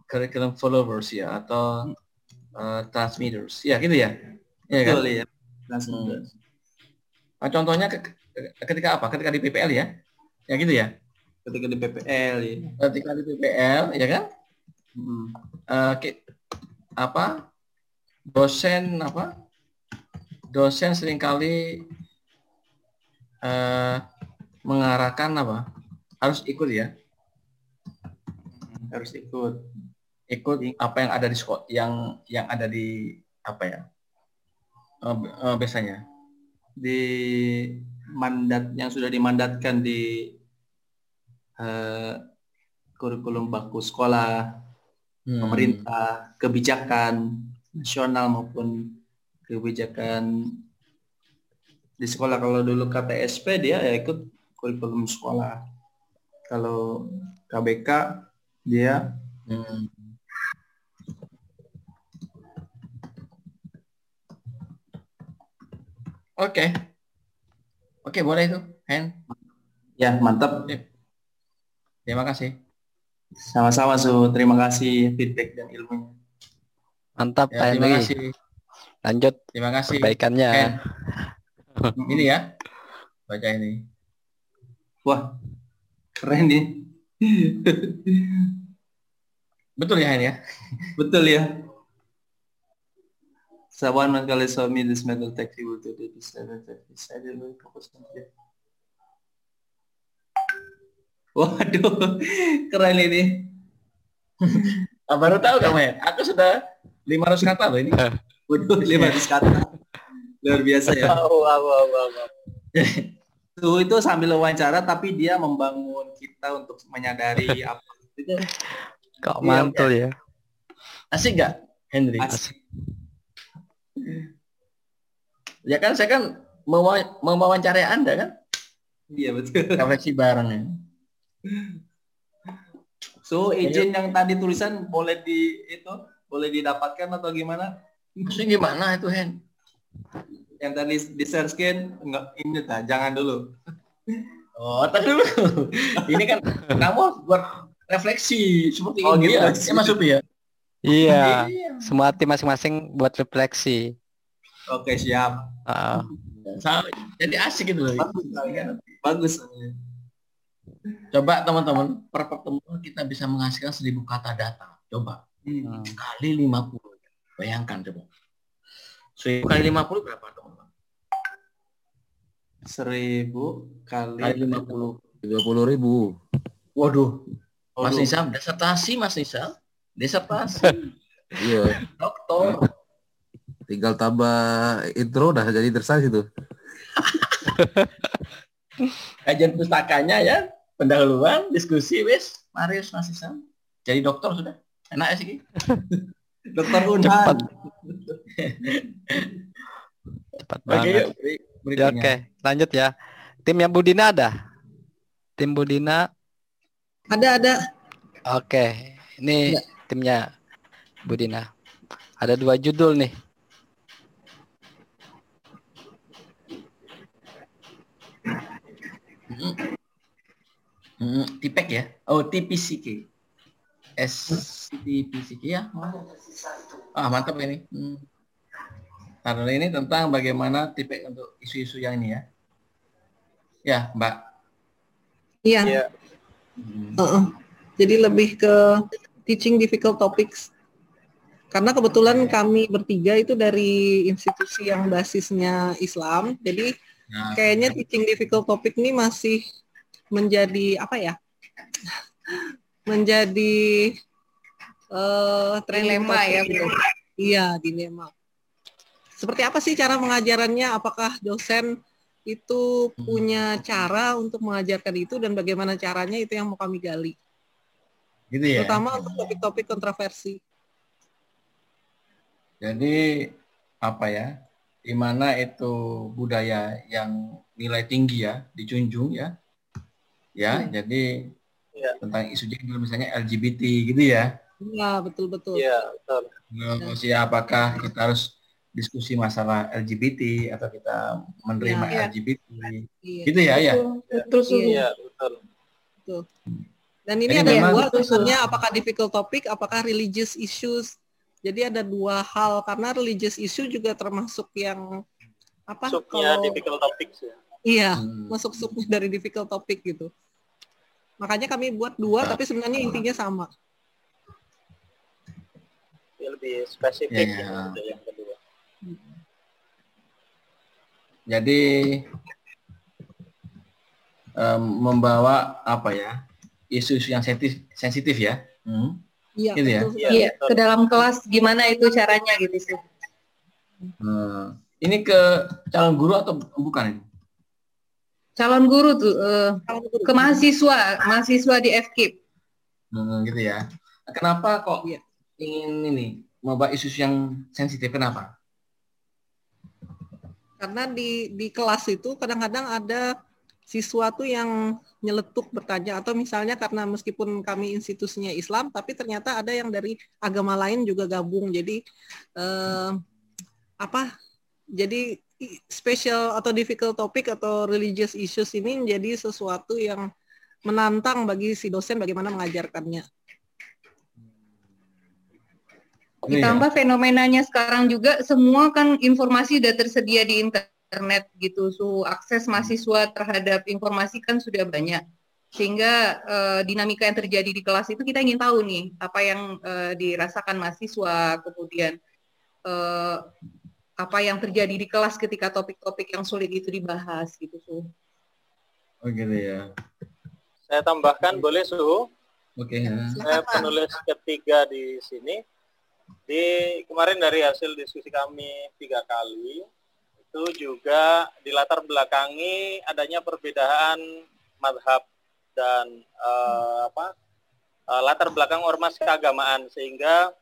curriculum followers ya atau eh, transmitters ya gitu ya. Iya kan? ya Hmm. Nah, contohnya ke- ke- ketika apa? Ketika di PPL ya, ya gitu ya. ketika di PPL ya Ketika di PPL ya kan, Hmm. eh, ki- apa dosen apa dosen sering kali eh, mengarahkan apa harus ikut ya. Harus ikut. Ikut apa yang ada di sekolah yang yang ada di apa ya b- eh, biasanya. Di mandat yang sudah dimandatkan di eh, kurikulum baku sekolah Hmm. pemerintah kebijakan nasional maupun kebijakan di sekolah. Kalau dulu KTSP dia ya ikut kurikulum sekolah kalau KBK dia Hmm. Oke. Oke, boleh itu, Hen. ya mantap Terima kasih. sama-sama su terima kasih feedback dan ilmunya Mantap Ya, Pak terima Henry. kasih. Lanjut Terima kasih. perbaikannya. Hen. Ini ya. Baca ini. wah keren nih Betul ya, Hen ya? betul ya Someone when Kali me this metal taxi will do this seven decided to focus on it. Waduh, keren ini. Baru tahu kamu ya? Aku sudah 500 kata loh ini. Waduh, lima ratus kata. Luar biasa ya. Wow, wow, wow, wow. Itu itu sambil wawancara tapi dia membangun kita untuk menyadari apa itu Kok mantul ya. Asik nggak, Henry? asik. Ya kan saya kan mewa- mewawancarai Anda kan? Iya betul. Refleksi bareng ya. So izin yang tadi tulisan boleh di itu boleh didapatkan atau gimana? Maksudnya gimana itu, Hen? Yang tadi di share scan enggak ini ta, jangan dulu. Oh, tar dulu. ini kan kamu buat refleksi seperti Oh, ini gitu. ya. Ya Mas Upi ya? Iya. Iya. Semua tim masing-masing buat refleksi. Oke, siap. Sa- Jadi asik gitu loh. Bagus. Bagus. Coba teman-teman, per pertemuan kita bisa menghasilkan seribu kata data. Coba Hmm. kali 50. Bayangkan coba. Seribu kali 50 berapa? Seribu kali Kali 50. Tiga puluh ribu. Waduh, Mas Waduh. Nizam, disertasi Mas Nizam. Disertasi. Iya. Doktor. Tinggal tambah intro udah jadi tersas itu. Kajian pustakanya ya. Pendahuluan, diskusi, wis. Marius Mas Nizam. Jadi dokter sudah. Enak ya sih. Dokter Unhan. Cepat Oke, banget. yuk. Ya. Oke, lanjut ya. Timnya Budina ada? Tim Budina. Ada ada. Oke, ini timnya Budina. Ada dua judul nih. Hmm. Hmm, tipek ya? Oh, TPCK. STPCK ya? Ah, mantap ini. Hmm. Taruh ini tentang bagaimana tipek untuk isu-isu yang ini ya. Ya, Mbak. Iya. Iya. Hmm. Heeh. Jadi lebih ke teaching difficult topics. Karena kebetulan kami bertiga itu dari institusi yang basisnya Islam. Jadi Nah, kayaknya teaching difficult topic ini masih menjadi apa ya? menjadi eh trending Dilema ya, topic. Iya, dilema. Seperti apa sih cara mengajarannya? Apakah dosen itu punya cara untuk mengajarkan itu dan bagaimana caranya itu yang mau kami gali. gitu ya. Terutama untuk topik-topik kontroversi. Jadi apa ya? Di mana itu budaya yang nilai tinggi ya, dijunjung ya. Ya, jadi Iya. tentang isu gender misalnya LGBT gitu ya. Iya, betul-betul. Iya, betul. Terus ya apakah kita harus diskusi masalah LGBT atau kita menerima Iya. LGBT? Iya. Gitu ya ya. Betul Suhu. Iya, betul. Dan ini Jadi ada memang- dua tulisannya apakah difficult topic, apakah religious issues. Jadi ada dua hal karena religious issue juga termasuk yang apa? Subnya kalau- difficult topics ya. Iya, Hmm. masuk subnya dari difficult topic gitu. Makanya kami buat dua, tapi sebenarnya intinya sama. Ya, lebih spesifik ya, untuk yang kedua. Jadi em, membawa apa ya? Isu-isu yang sensitif, sensitif ya. Hmm. Iya, Gitu ya? betul. Iya, ke dalam kelas gimana itu caranya gitu sih. Hmm. Ini ke calon guru atau bukan ini? Calon guru tuh eh, Kalau betul. ke mahasiswa, mahasiswa di FKIP. Hmm, gitu ya. Kenapa kok Iya. ingin ini membawa isu yang sensitif? Kenapa? Karena di di kelas itu kadang-kadang ada siswa tuh yang nyeletuk bertanya atau misalnya karena meskipun kami institusinya Islam tapi ternyata ada yang dari agama lain juga gabung jadi eh, apa jadi special atau difficult topic atau religious issues ini menjadi sesuatu yang menantang bagi si dosen bagaimana mengajarkannya. Ini ya. Ditambah fenomenanya sekarang juga semua kan informasi sudah tersedia di internet gitu. So akses mahasiswa terhadap informasi kan sudah banyak. Sehingga eh, dinamika yang terjadi di kelas itu kita ingin tahu nih apa yang eh, dirasakan mahasiswa, kemudian eh, apa yang terjadi di kelas ketika topik-topik yang sulit itu dibahas gitu. So. Oh gitu ya. Saya tambahkan boleh suhu. Oke. ya. Saya penulis ketiga di sini. Di kemarin dari hasil diskusi kami tiga kali itu juga dilatar belakangi adanya perbedaan madhab dan eh, apa eh, latar belakang ormas keagamaan sehingga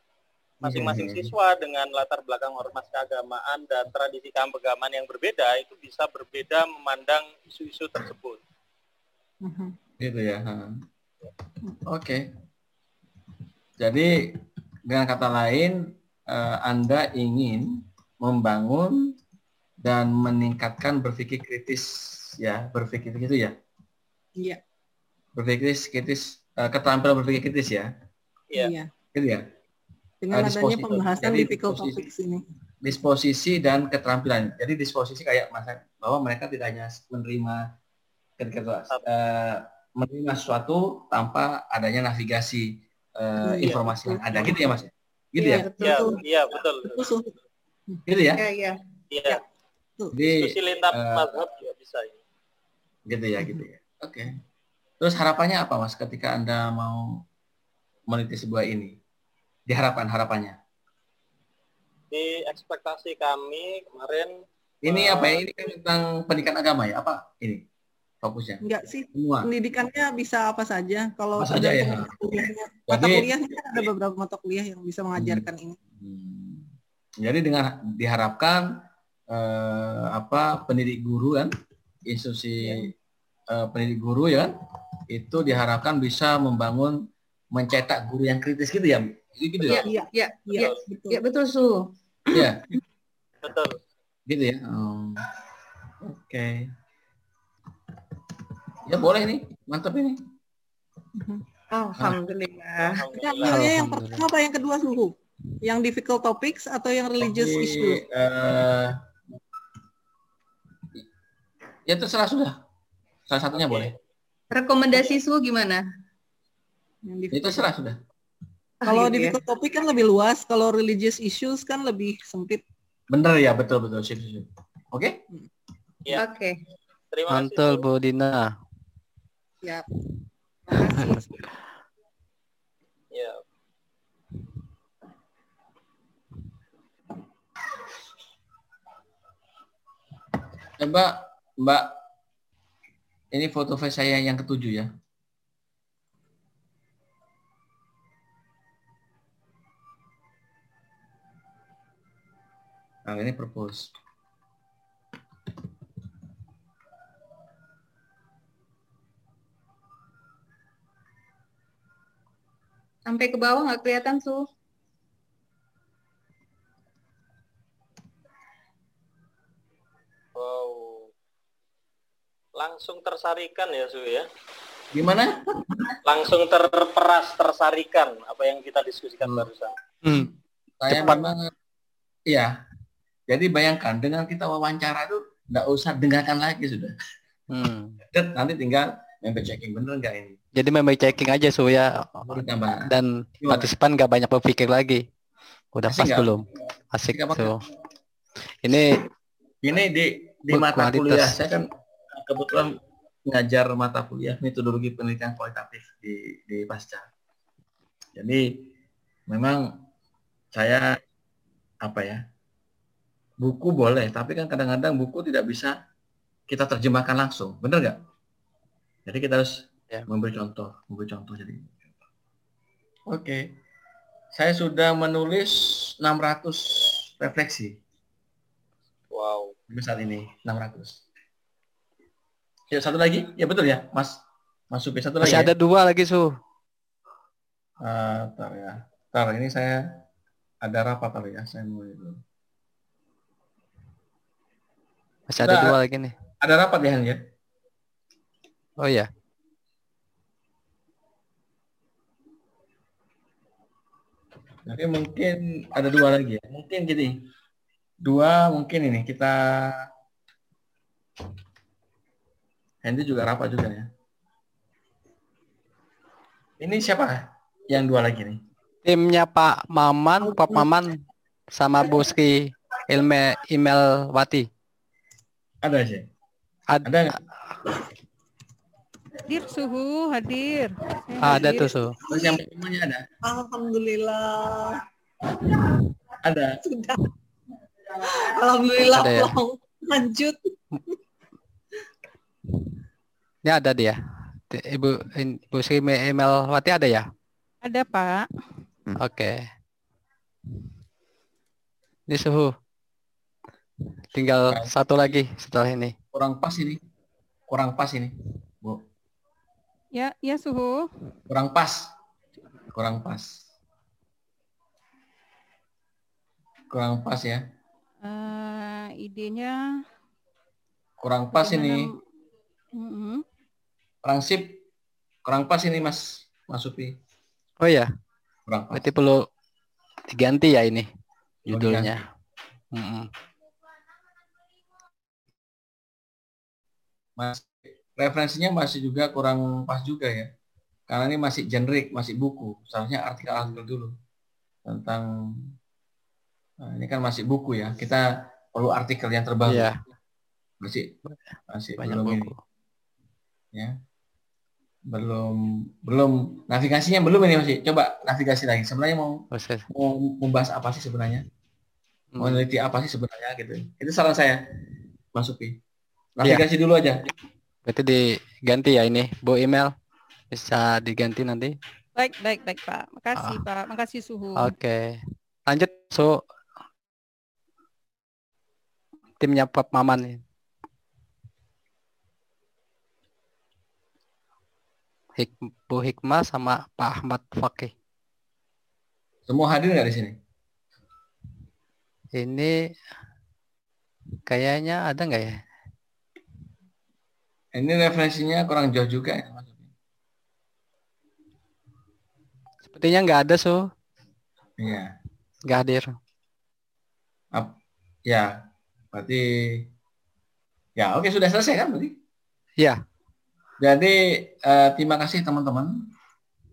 masing-masing Mhm. siswa dengan latar belakang ormas keagamaan dan tradisi keagamaan yang berbeda itu bisa berbeda memandang isu-isu tersebut. Gitu ya. Oke. Jadi dengan kata lain eh, Anda ingin membangun dan meningkatkan berpikir kritis ya, berpikir gitu ya. Iya. Berpikir kritis eh, keterampilan berpikir kritis ya. Iya. Iya. Gitu ya. Dengan Ah, adanya disposisi. pembahasan Jadi difficult ini. Disposisi dan keterampilan. Jadi disposisi kayak masa bahwa mereka tidak hanya menerima ketika itu, eh, menerima sesuatu tanpa adanya navigasi eh, Iya, informasi yang betul. ada. Gitu ya mas? Gitu Iya, ya? betul Iya, tuh. iya betul. Betul, gitu ya? Ya, ya. Iya. jadi Diskusi lintas eh, mazhab juga bisa ini. gitu ya gitu ya. Oke. Terus harapannya apa mas ketika anda mau meneliti sebuah ini? Diharapkan harapannya? Di ekspektasi kami kemarin ini eh, apa ya? ini kan tentang pendidikan agama ya? Apa ini fokusnya Enggak sih, semua pendidikannya bisa apa saja. Kalau Apa saja ya? mata kuliahnya. Mata Jadi- kuliahnya kan ada beberapa mata kuliah yang bisa mengajarkan ini. Hmm. Jadi dengan diharapkan eh, apa pendidik guru kan, institusi eh, pendidik guru ya, kan, itu diharapkan bisa membangun mencetak guru yang kritis gitu ya, gitu ya, Iya, Ya, iya, ya, betul. ya betul Su. ya, betul. gitu ya. Oh. Oke. Ya boleh nih, mantap ini. Alhamdulillah. Kita Alhamdulillah. ambilnya yang Alhamdulillah. pertama apa yang kedua suhu? Yang difficult topics atau yang religious Jadi, issues? eh, ya terserah sudah. Salah satunya Oke. boleh. Rekomendasi Su gimana? Yang Itu difficult. terserah sudah. Kalau Gitu ya. difficult topic kan lebih luas, kalau religious issues kan lebih sempit. Bener ya, betul betul. Sip, sip, sip. Oke? Ya. Oke. Terima kasih. Mantul. Bu Dina. Ya. Makasih. Ya. Coba Mbak, ini foto face saya yang ketujuh ya. Nah, ini propose. Sampai ke bawah nggak kelihatan Su. Wow. Langsung tersarikan ya Su ya. Gimana? Langsung terperas, tersarikan apa yang kita diskusikan Hmm. barusan. Hmm. Saya Cepat. memang, iya. Jadi bayangkan dengan kita wawancara itu nggak usah dengarkan lagi sudah. Hmm. Nanti tinggal member checking bener nggak ini. Jadi memang checking aja Su ya. Dan Gimana? partisipan nggak banyak berpikir lagi. Udah Asik pas nggak? belum? Asik tuh. Ini Ini di di mata kualitas. kuliah saya kan kebetulan ngajar mata kuliah metodologi penelitian kualitatif di di pasca. Jadi memang saya apa ya buku boleh, tapi kan kadang-kadang buku tidak bisa kita terjemahkan langsung, bener nggak? Jadi kita harus Ya. memberi contoh, memberi contoh jadi. Oke, saya sudah menulis 600 refleksi Wow. sampai saat ini 600. Ya satu lagi, ya betul ya, Mas. Mas Supi satu lagi. masih ada ya? dua lagi Su. Eh, tar ya. Tar ini saya ada rapat kali ya, saya mau itu. Masih ada Udah. dua lagi nih. Ada rapat ya, Han, ya? Oh ya. Jadi mungkin ada dua lagi ya. Mungkin gini. Dua mungkin ini kita Hendy juga rapat juga ya. Ini siapa? Yang dua lagi nih. Timnya Pak Maman, Pak Maman sama Buski Ilme Email Wati. Ada sih. Ad- Ada? Hadir suhu, hadir. Saya ada hadir. tuh Su. Terus yang pertamanya ada? Alhamdulillah. Ada. Sudah. Alhamdulillah Ada ya? long. Lanjut. Ini ada dia. Ibu Ibu Sri Email Wati ada ya? Ada Pak. Oke. Ini suhu. Tinggal satu lagi setelah ini. Kurang pas ini. Kurang pas ini. Ya, ya suhu. Kurang pas. Kurang pas. Kurang pas ya. Eh, idenya Kurang pas ini. Kurang sip. Kurang pas ini Mas. Mas Supi. Oh ya, Kurang pas. berarti perlu diganti ya ini judulnya. Mas referensinya masih juga kurang pas juga ya. Karena ini masih generik, masih buku. Seharusnya artikel-artikel dulu tentang nah, ini kan masih buku ya. Kita perlu artikel yang terbaru. Iya. Masih masih Banyak belum buku. ini. Ya. Belum belum navigasinya belum ini masih. Coba navigasi lagi. Sebenarnya mau Oke. mau membahas apa sih sebenarnya? Mau Hmm. meneliti apa sih sebenarnya gitu. Itu saran saya. Masuki. Iya. Navigasi dulu aja. Berarti diganti ya ini, Bu email. Bisa diganti nanti. Baik, baik, baik, Pak. Makasih, Pak. Makasih, Suhu. Oke. Lanjut, Su. Timnya Pak Maman nih. Hik Bu Hikmah sama Pak Ahmad Fakih. Semua hadir nggak di sini? Ini kayaknya ada nggak ya? Ini referensinya kurang jauh juga ya. Sepertinya nggak ada, Su. Iya. Nggak hadir. Ap- Ya, berarti ya oke sudah selesai kan berarti? Ya. Jadi eh, terima kasih teman-teman.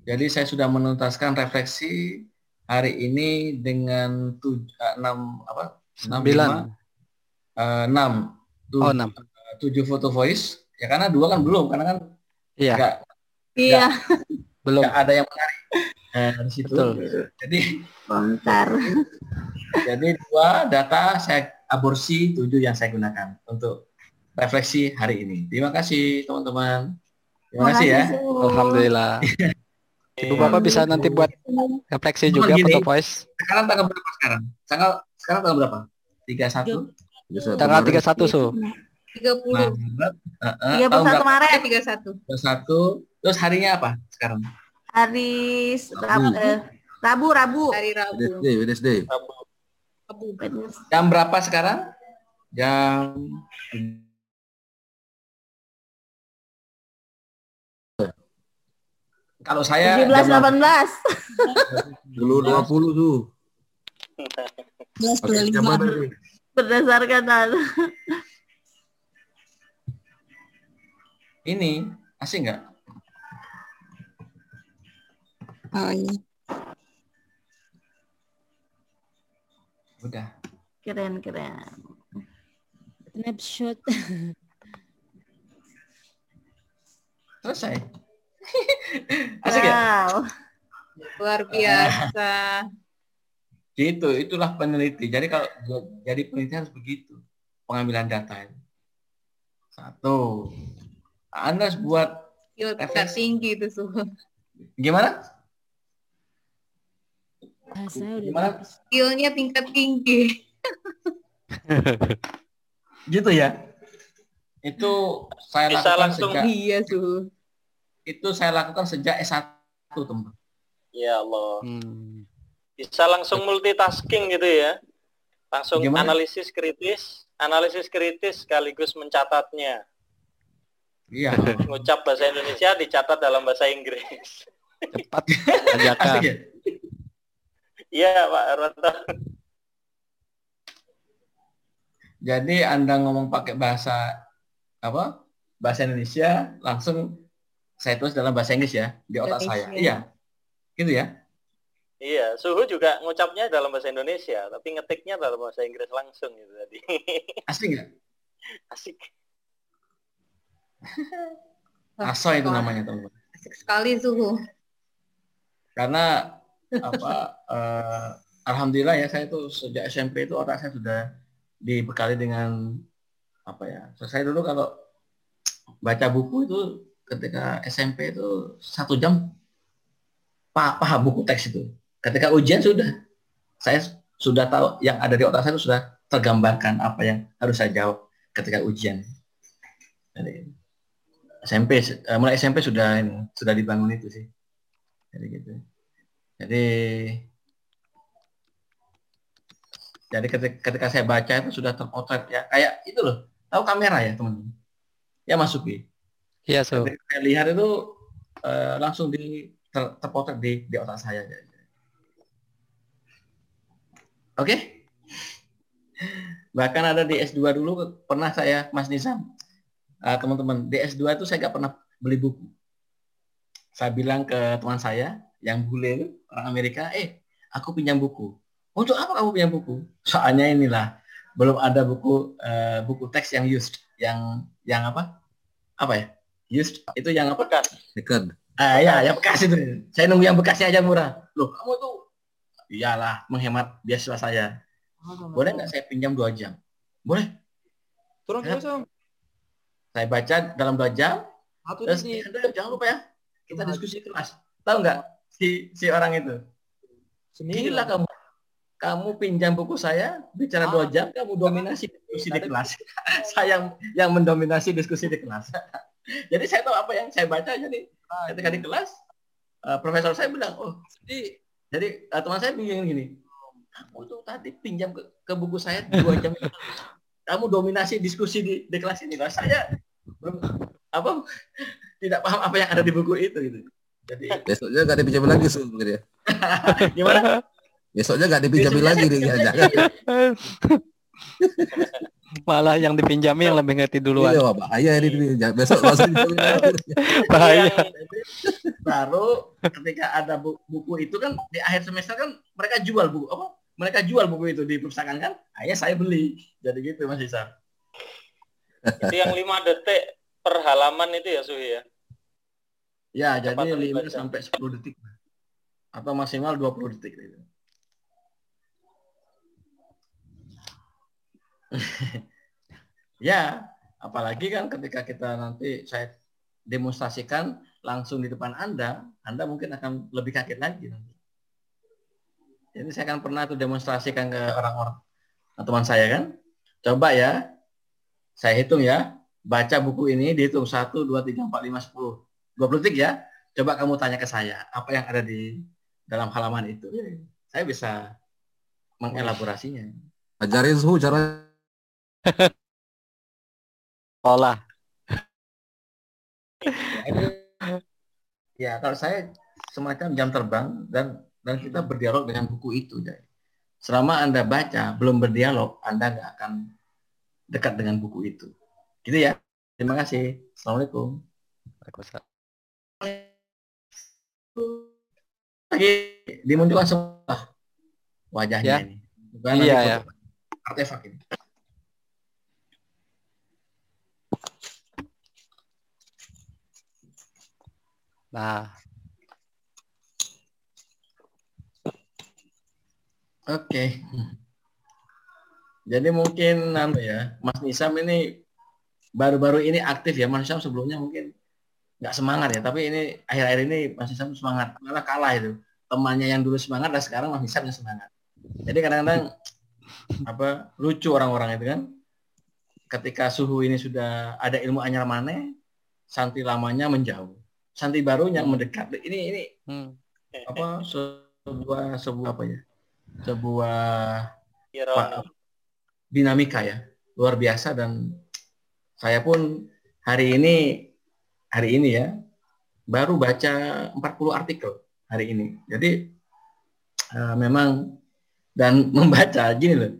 Jadi saya sudah menuntaskan refleksi hari ini dengan tuj- eh, enam apa? Enam, Sembilan. eh, enam, Oh, tujuh foto voice. Ya karena dua kan belum, karena kan Iya. nggak Iya. Belum. nggak ada yang menarik. Nah, di situ. Betul. Jadi Bentar. Jadi dua data saya aborsi tujuh yang saya gunakan untuk refleksi hari ini. Terima kasih teman-teman. Terima kasih ya. Alhamdulillah. Ibu Bapak bisa nanti buat refleksi Cuma juga gini, foto voice. Sekarang tanggal berapa sekarang? Tanggal sekarang tanggal berapa? 31 Tanggal 31, Su. 30. Maret. Uh, uh, Tiga tahun puluh satu berapa? Maret. 31. 31. Terus harinya apa sekarang? Hari Rabu, eh, Rabu, Rabu. Hari Rabu. Wednesday, Wednesday. Rabu. Jam berapa sekarang? Jam Kalau saya 17 jam 18. Dulu 20 tuh. 11 Pakai jam mana nih? Berdasarkan ini asing nggak? Oh iya. Udah. Keren, keren. Snapshot. Selesai. Asik ya? Wow. Luar biasa. Gitu, itulah peneliti. Jadi kalau jadi peneliti harus begitu. Pengambilan data itu. Satu. Anda buat Skill tingkat tinggi itu suhu. gimana? Bahasa udah Gimana? Skillnya tingkat tinggi. Gitu ya. Itu saya Bisa lakukan langsung. sejak Iya suhu. itu saya lakukan sejak S1, teman. Ya Allah. Hmm. Bisa langsung multitasking gitu ya. Langsung Gimana? analisis kritis, analisis kritis sekaligus mencatatnya. Iya. Ngucap bahasa Indonesia dicatat dalam bahasa Inggris. Cepat. Ya? Iya, Pak Arwanto. Jadi Anda ngomong pakai bahasa apa? Bahasa Indonesia langsung saya tulis dalam bahasa Inggris ya di otak saya. Indonesia. Iya. Gitu ya. Iya, suhu juga ngucapnya dalam bahasa Indonesia, tapi ngetiknya dalam bahasa Inggris langsung gitu tadi. Asik nggak? Asik. Aso itu namanya teman-teman. Asik sekali suhu. Karena apa? eh, Alhamdulillah ya saya tuh sejak SMP itu otak saya sudah dibekali dengan apa ya? Saya dulu kalau baca buku itu ketika SMP itu satu jam pa- paham buku teks itu. Ketika ujian sudah saya sudah tahu yang ada di otak saya itu sudah tergambarkan apa yang harus saya jawab ketika ujian. Jadi, SMP eh, mulai SMP sudah ini sudah dibangun itu sih. Jadi gitu. Jadi jadi ketika, ketika saya baca itu sudah terpotret ya kayak itu loh tahu kamera ya teman-teman ya masuki Iya, Su. Ketika saya lihat itu eh, langsung di ter- terpotret di di otak saya oke bahkan ada di S2 dulu pernah saya Mas Uh, teman-teman DS2 itu saya nggak pernah beli buku. Saya bilang ke teman saya yang bule orang Amerika, eh aku pinjam buku. Untuk apa kamu pinjam buku? Soalnya inilah belum ada buku uh, buku teks yang used, yang yang apa? Apa ya? Used itu yang apa? Bekas. Second. Ah ya, yang bekas itu. Saya nunggu yang bekasnya aja murah. Loh, kamu tuh iyalah menghemat beasiswa saya. Boleh nggak saya pinjam dua jam? Boleh. Turun terus Om. Saya baca dalam dua jam. Satu Terus di Anda jangan lupa ya, kita diskusi di kelas. Tahu nggak si si orang itu? seminggu. Gila kamu. Kamu pinjam buku saya, bicara dua jam, kamu dominasi diskusi di kelas. saya yang yang mendominasi diskusi di kelas. Jadi saya tahu apa yang saya baca jadi ketika di kelas, eh, profesor saya bilang, oh, Jadi jadi eh, teman saya bingung gini, kamu tuh tadi pinjam ke, ke buku saya dua jam, kamu dominasi diskusi di, di kelas ini. Lah saya belum apa tidak paham apa yang ada di buku itu gitu. Jadi Besoknya nggak dipinjamin lagi Su, mungkin ya. gimana? Besoknya nggak dipinjamin lagi nih. Ya, jangan. Malah yang dipinjami yang lebih ngerti duluan. Iya, bahaya ini. Besok langsung. Bahaya. baru ketika ada bu- buku itu kan di akhir semester kan mereka jual buku apa mereka jual buku itu di perpustakaan kan akhirnya saya beli jadi gitu mas Isa Itu yang lima detik per halaman itu ya Suhi ya. ya jadi Kecepatan 5 membaca. sampai 10 detik atau maksimal 20 detik gitu. ya apalagi kan ketika kita nanti saya demonstrasikan langsung di depan Anda, Anda mungkin akan lebih kaget lagi nanti. Jadi saya akan pernah tuh demonstrasikan ke orang-orang nah, teman saya kan. Coba ya, saya hitung ya, baca buku ini dihitung 1, 2, 3, 4, 5, 10. 20 detik ya. Coba kamu tanya ke saya, apa yang ada di dalam halaman itu. Saya bisa mengelaborasinya. Ajarin suhu cara Sekolah. Ya, kalau saya semacam jam terbang dan dan kita berdialog dengan buku itu. Jadi, selama Anda baca, belum berdialog, Anda nggak akan dekat dengan buku itu. Gitu ya. Terima kasih. Assalamualaikum. Waalaikumsalam. Lagi dimunculkan semua wajahnya Ya. ini. Bukan Iya, ya. Artefak ini. Nah, Oke. Jadi mungkin anu ya, Mas Nisam ini baru-baru ini aktif ya. Mas Nisam sebelumnya mungkin nggak semangat ya, tapi ini akhir-akhir ini Mas Nisam semangat. Malah kalah itu. Temannya yang dulu semangat dan sekarang Mas Nisam yang semangat. Jadi kadang-kadang apa lucu orang-orang itu kan. Ketika suhu ini sudah ada ilmu anyar mana, santi lamanya menjauh. Santi barunya mendekat. Ini ini hmm. apa sebuah sebuah apa ya? Sebuah Ironi. Pak, dinamika ya. Luar biasa dan saya pun hari ini hari ini ya baru baca 40 artikel hari ini. Jadi eh, memang dan membaca gini loh.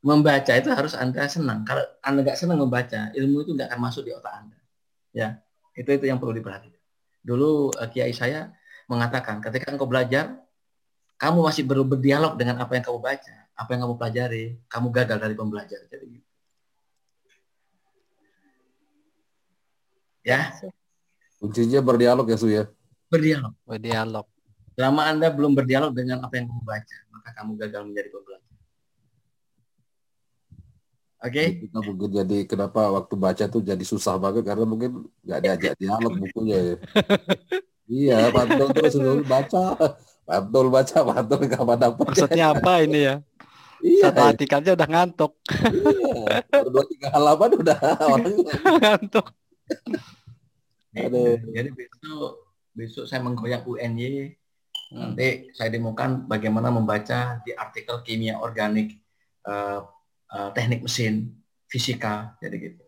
Membaca itu harus anda senang. Kalau anda nggak senang membaca ilmu itu nggak akan masuk di otak anda. Ya itu itu yang perlu diperhatikan. Dulu eh, kiai saya mengatakan ketika engkau belajar kamu masih perlu berdialog dengan apa yang kamu baca apa yang kamu pelajari, kamu gagal dari pembelajar. Jadi gitu. Ya, kuncinya berdialog ya Su ya. berdialog. berdialog. Selama Anda belum berdialog dengan apa yang kamu baca, maka kamu gagal menjadi pembelajar. Oke? Kita mungkin jadi kenapa waktu baca tuh jadi susah banget karena mungkin nggak diajak dialog bukunya ya. iya, pantul terus dulu baca, pantul baca, pantul kapan dapat. Maksudnya apa ini ya? Iya, Satu artikel aja udah ngantuk. iya. Dua tiga halaman udah orang ngantuk. Aduh. Jadi besok besok saya menggoyang UNY. Hmm. Nanti saya demokan bagaimana membaca di artikel kimia organik, eh, eh, teknik mesin, fisika, jadi gitu.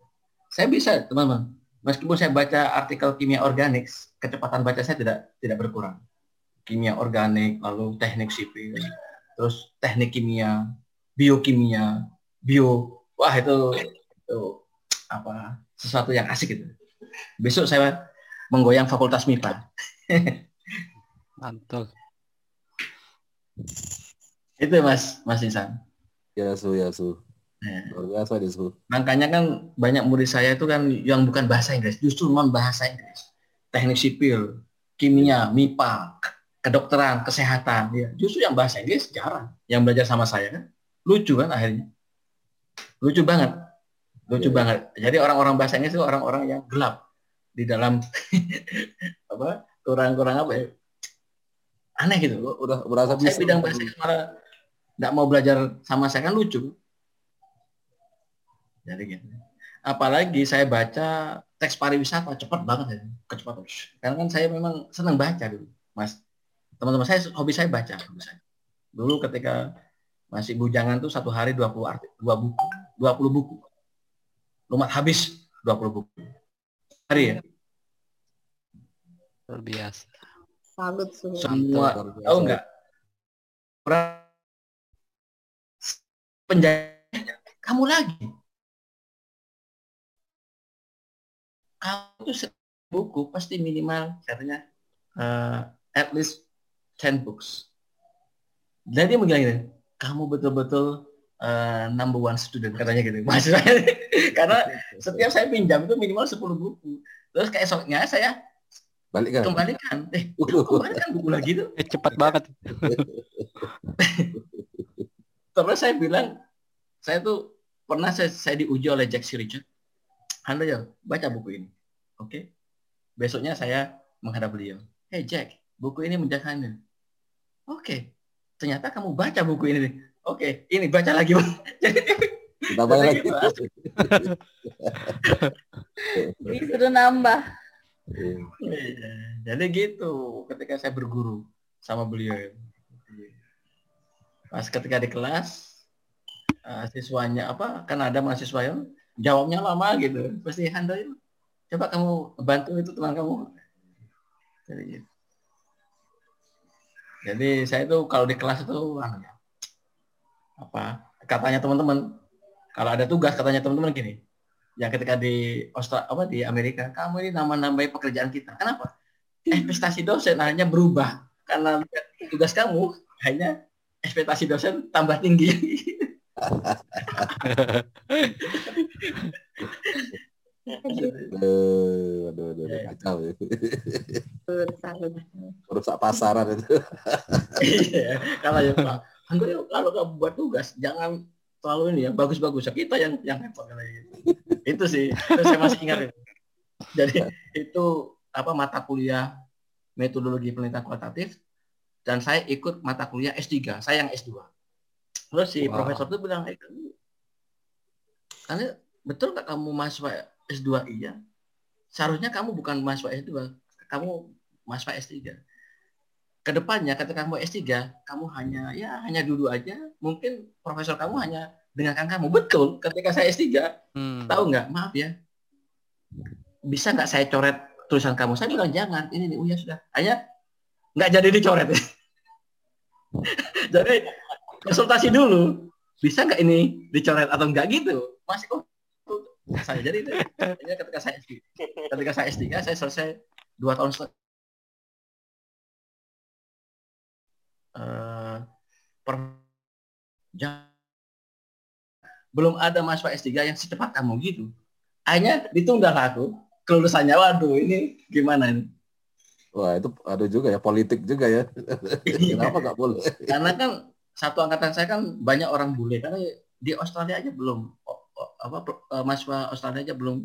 Saya bisa, teman-teman. Meskipun saya baca artikel kimia organik, kecepatan baca saya tidak tidak berkurang. Kimia organik, lalu teknik sipil, terus teknik kimia, biokimia, bio, wah itu itu apa sesuatu yang asik gitu. Besok saya menggoyang fakultas MIPA. Mantul. Itu Mas Mas Nisan. Ya su ya su. Nah, Luar biasa nih su. makanya kan banyak murid saya itu kan yang bukan bahasa Inggris, justru non bahasa Inggris. Teknik sipil, kimia, MIPA, kedokteran, kesehatan, ya. Justru yang bahasa Inggris jarang. Yang belajar sama saya kan lucu kan akhirnya. Lucu banget. Lucu Iya. banget. Jadi orang-orang bahasa Inggris itu orang-orang yang gelap di dalam apa? kurang-kurang apa ya? Aneh gitu. Udah merasa saya bisa. bidang bahasa Inggris malah nggak mau belajar sama saya kan lucu. Jadi gitu. Apalagi saya baca teks pariwisata cepat banget ya, kecepatan. Karena kan saya memang senang baca dulu, Mas. Teman-teman saya hobi saya baca. hobi saya. Dulu ketika masih bujangan tuh satu hari 20 arti, dua buku, 20 buku. Lumat habis 20 buku. Hari ya. Luar biasa. Salut. Semua Luar biasa. tahu nggak? Penjajah kamu lagi. Kamu tuh buku pasti minimal katanya uh, at least 10 books. Jadi dia bilang gini, kamu betul-betul uh, number one student katanya gitu. Maksudnya karena setiap saya pinjam itu minimal 10 buku. Terus keesoknya saya Balik kan? kembalikan. Eh, kembalikan buku lagi tuh. Eh, cepat banget. Terus saya bilang, saya tuh pernah saya, saya diuji oleh Jack C. Richard. Anda ya, baca buku ini. Oke. Besoknya saya menghadap beliau. Hey Jack, buku ini menjadikannya. Oke. Ternyata kamu baca buku ini. Oke, ini baca lagi. Jadi Jadi lagi. Disuruh nambah. Iya, Jadi gitu ketika saya berguru sama beliau. Pas ketika di kelas eh, siswanya apa kan ada mahasiswa yang jawabnya lama gitu. Pasti yuk, coba kamu bantu itu teman kamu. Jadi gitu. Jadi saya tuh kalau di kelas itu anu ya, apa katanya teman-teman kalau ada tugas katanya teman-teman gini yang ketika di Australia apa di Amerika kamu ini nama-nambai pekerjaan kita. Kenapa? Ekspektasi dosen hanya berubah karena tugas kamu hanya ekspektasi dosen tambah tinggi Aduh, aduh, aduh, aduh, kacau ya. Merusak pasaran itu. Iya, kalau ya Pak kalau kamu buat tugas jangan terlalu ini ya bagus-bagus kita yang yang repot gitu. itu sih itu saya masih ingat itu. jadi itu apa mata kuliah metodologi penelitian kualitatif dan saya ikut mata kuliah S3 saya yang S2 terus si Wow. profesor itu bilang kamu karena betul nggak kamu mahasiswa S2 iya. Seharusnya kamu bukan mahasiswa S2 kamu mahasiswa S3 ke depannya ketika kamu S3 kamu hanya ya hanya duduk aja. Mungkin profesor kamu hanya dengarkan kamu. Betul ketika saya S3 Hmm. tahu nggak? Maaf ya. Bisa nggak saya coret tulisan kamu? Saya bilang jangan ini nih oh ya sudah. Hanya nggak jadi dicoret. Jadi konsultasi dulu. Bisa nggak ini dicoret atau enggak gitu? Masih oh saya jadi itu Hanya ketika saya S3 ketika saya S3 saya selesai dua tahun setelah eh, per- belum ada mahasiswa S3 yang secepat kamu gitu. Hanya ditunda aku kelulusannya. Waduh, ini gimana ini? Wah itu ada juga ya politik juga ya. Kenapa nggak boleh? Karena kan satu angkatan saya kan banyak orang bule karena di Australia aja belum apa eh, mahasiswa Australia aja belum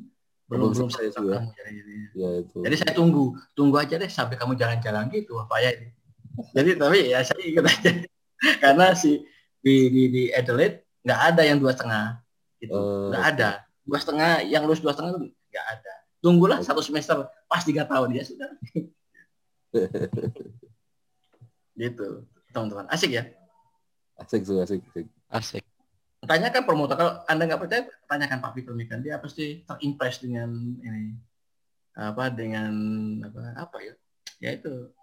belum belum selesai selesai itu ya. kamu jadi, jadi- Ya itu. jadi saya tunggu tunggu aja deh sampai kamu jalan-jalan gitu apa ya ini. Jadi tapi ya saya ikut aja karena si di di, di Adelaide nggak ada yang dua setengah gitu Eh, nggak ada dua setengah yang lulus dua setengah itu nggak ada tunggulah satu semester pas tiga tahun ya sudah gitu teman-teman asik ya asik tuh asik. asik. Asik. Tanyakan promotor kalau anda nggak percaya tanyakan Pak Fikri kan dia pasti terimpress dengan ini apa dengan apa apa ya? Ya itu.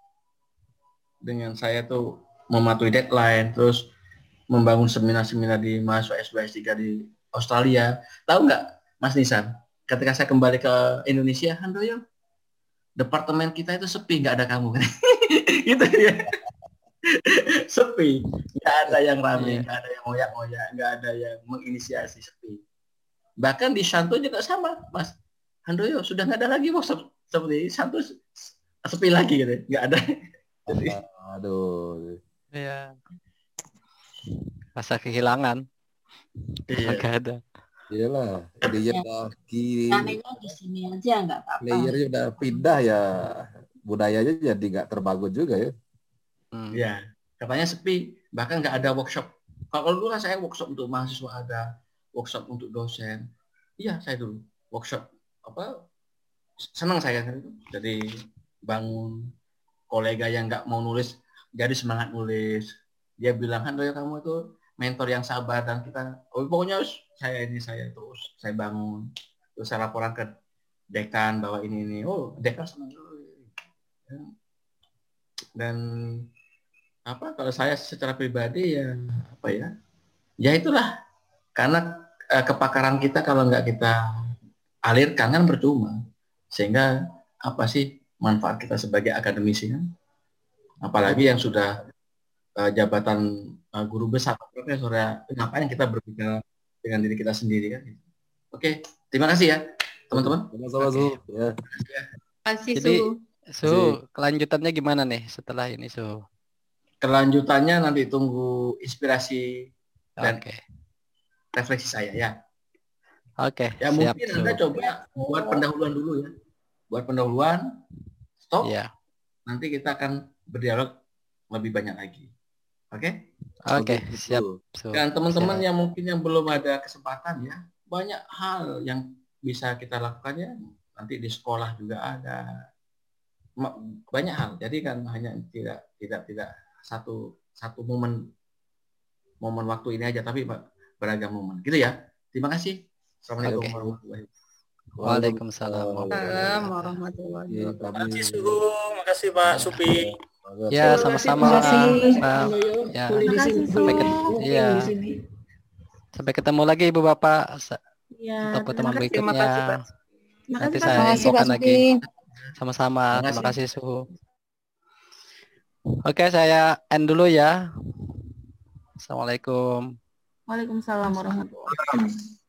Dengan saya tuh mematuhi deadline terus membangun seminar-seminar di mahasiswa S2 S3 di Australia. Tahu nggak Mas Nisan? Ketika saya kembali ke Indonesia, Handoyo, departemen kita itu sepi, nggak ada kamu. gitu ya. sepi, nggak ada yang rame, Iya. nggak ada yang ngoyak-ngoyak, nggak ada yang menginisiasi sepi. Bahkan di Santo juga sama, Mas. Handoyo sudah nggak ada lagi workshop seperti. Santo sepi lagi gitu, nggak ada. Jadi, Aduh. Iya. Rasa kehilangan. Iya. Nggak ada. Iyalah, dia lagi Ramenya di sini aja nggak apa-apa. playernya udah pindah ya budayanya jadi nggak terbangun juga ya. Hmm. Ya, katanya sepi, bahkan nggak ada workshop. Kalau dulu kan saya workshop untuk mahasiswa ada, workshop untuk dosen. Iya, saya dulu workshop apa? Senang saya kan itu. Jadi bangun kolega yang nggak mau nulis, jadi semangat nulis. Dia bilang kan Doyo kamu itu mentor yang sabar dan kita, oh pokoknya saya ini saya terus saya bangun, terus saya laporan ke dekan bahwa ini ini, oh dekan senang dulu. Dan apa kalau saya secara pribadi ya apa ya ya itulah karena eh, kepakaran kita kalau nggak kita alirkan kan percuma sehingga apa sih manfaat kita sebagai akademisi kan apalagi yang sudah eh, jabatan eh, guru besar profesor ya ngapain kita berbicara dengan diri kita sendiri kan oke terima kasih ya teman-teman Sama-sama Su. Ya. Kasih Jadi, Su. Su, kelanjutannya gimana nih setelah ini, Su? Kelanjutannya nanti tunggu inspirasi dan refleksi saya ya Oke, Ya siap, mungkin Su. Anda coba buat pendahuluan dulu ya. Buat pendahuluan, stop. Iya. Nanti kita akan berdialog lebih banyak lagi. Oke? Oke, Begitu. siap, Su. Dan teman-teman yang mungkin yang belum ada kesempatan ya, banyak hal yang bisa kita lakukan ya. Nanti di sekolah juga ada. Banyak hal. Jadi kan hanya tidak tidak tidak satu satu momen momen waktu ini aja tapi beragam momen. Gitu ya. Terima kasih. Assalamualaikum Oke. warahmatullahi wabarakatuh. Waalaikumsalam. Salam warahmatullahi Iya, wabarakatuh. kami Makasih Suhu, makasih Pak Supi. Ya, sama-sama. Terima kasih. Pak. Ya. Sampai ke- Boleh di sini. Sampai ketemu lagi Ibu Bapak Ya, untuk pertemuan kasih, berikutnya. terima Nanti kasih saya Pak. Makasih Pak infokan lagi. Sama-sama. Terima Terima kasih. kasih Suhu. Oke, saya end dulu ya. Assalamualaikum. Waalaikumsalam warahmatullahi wabarakatuh.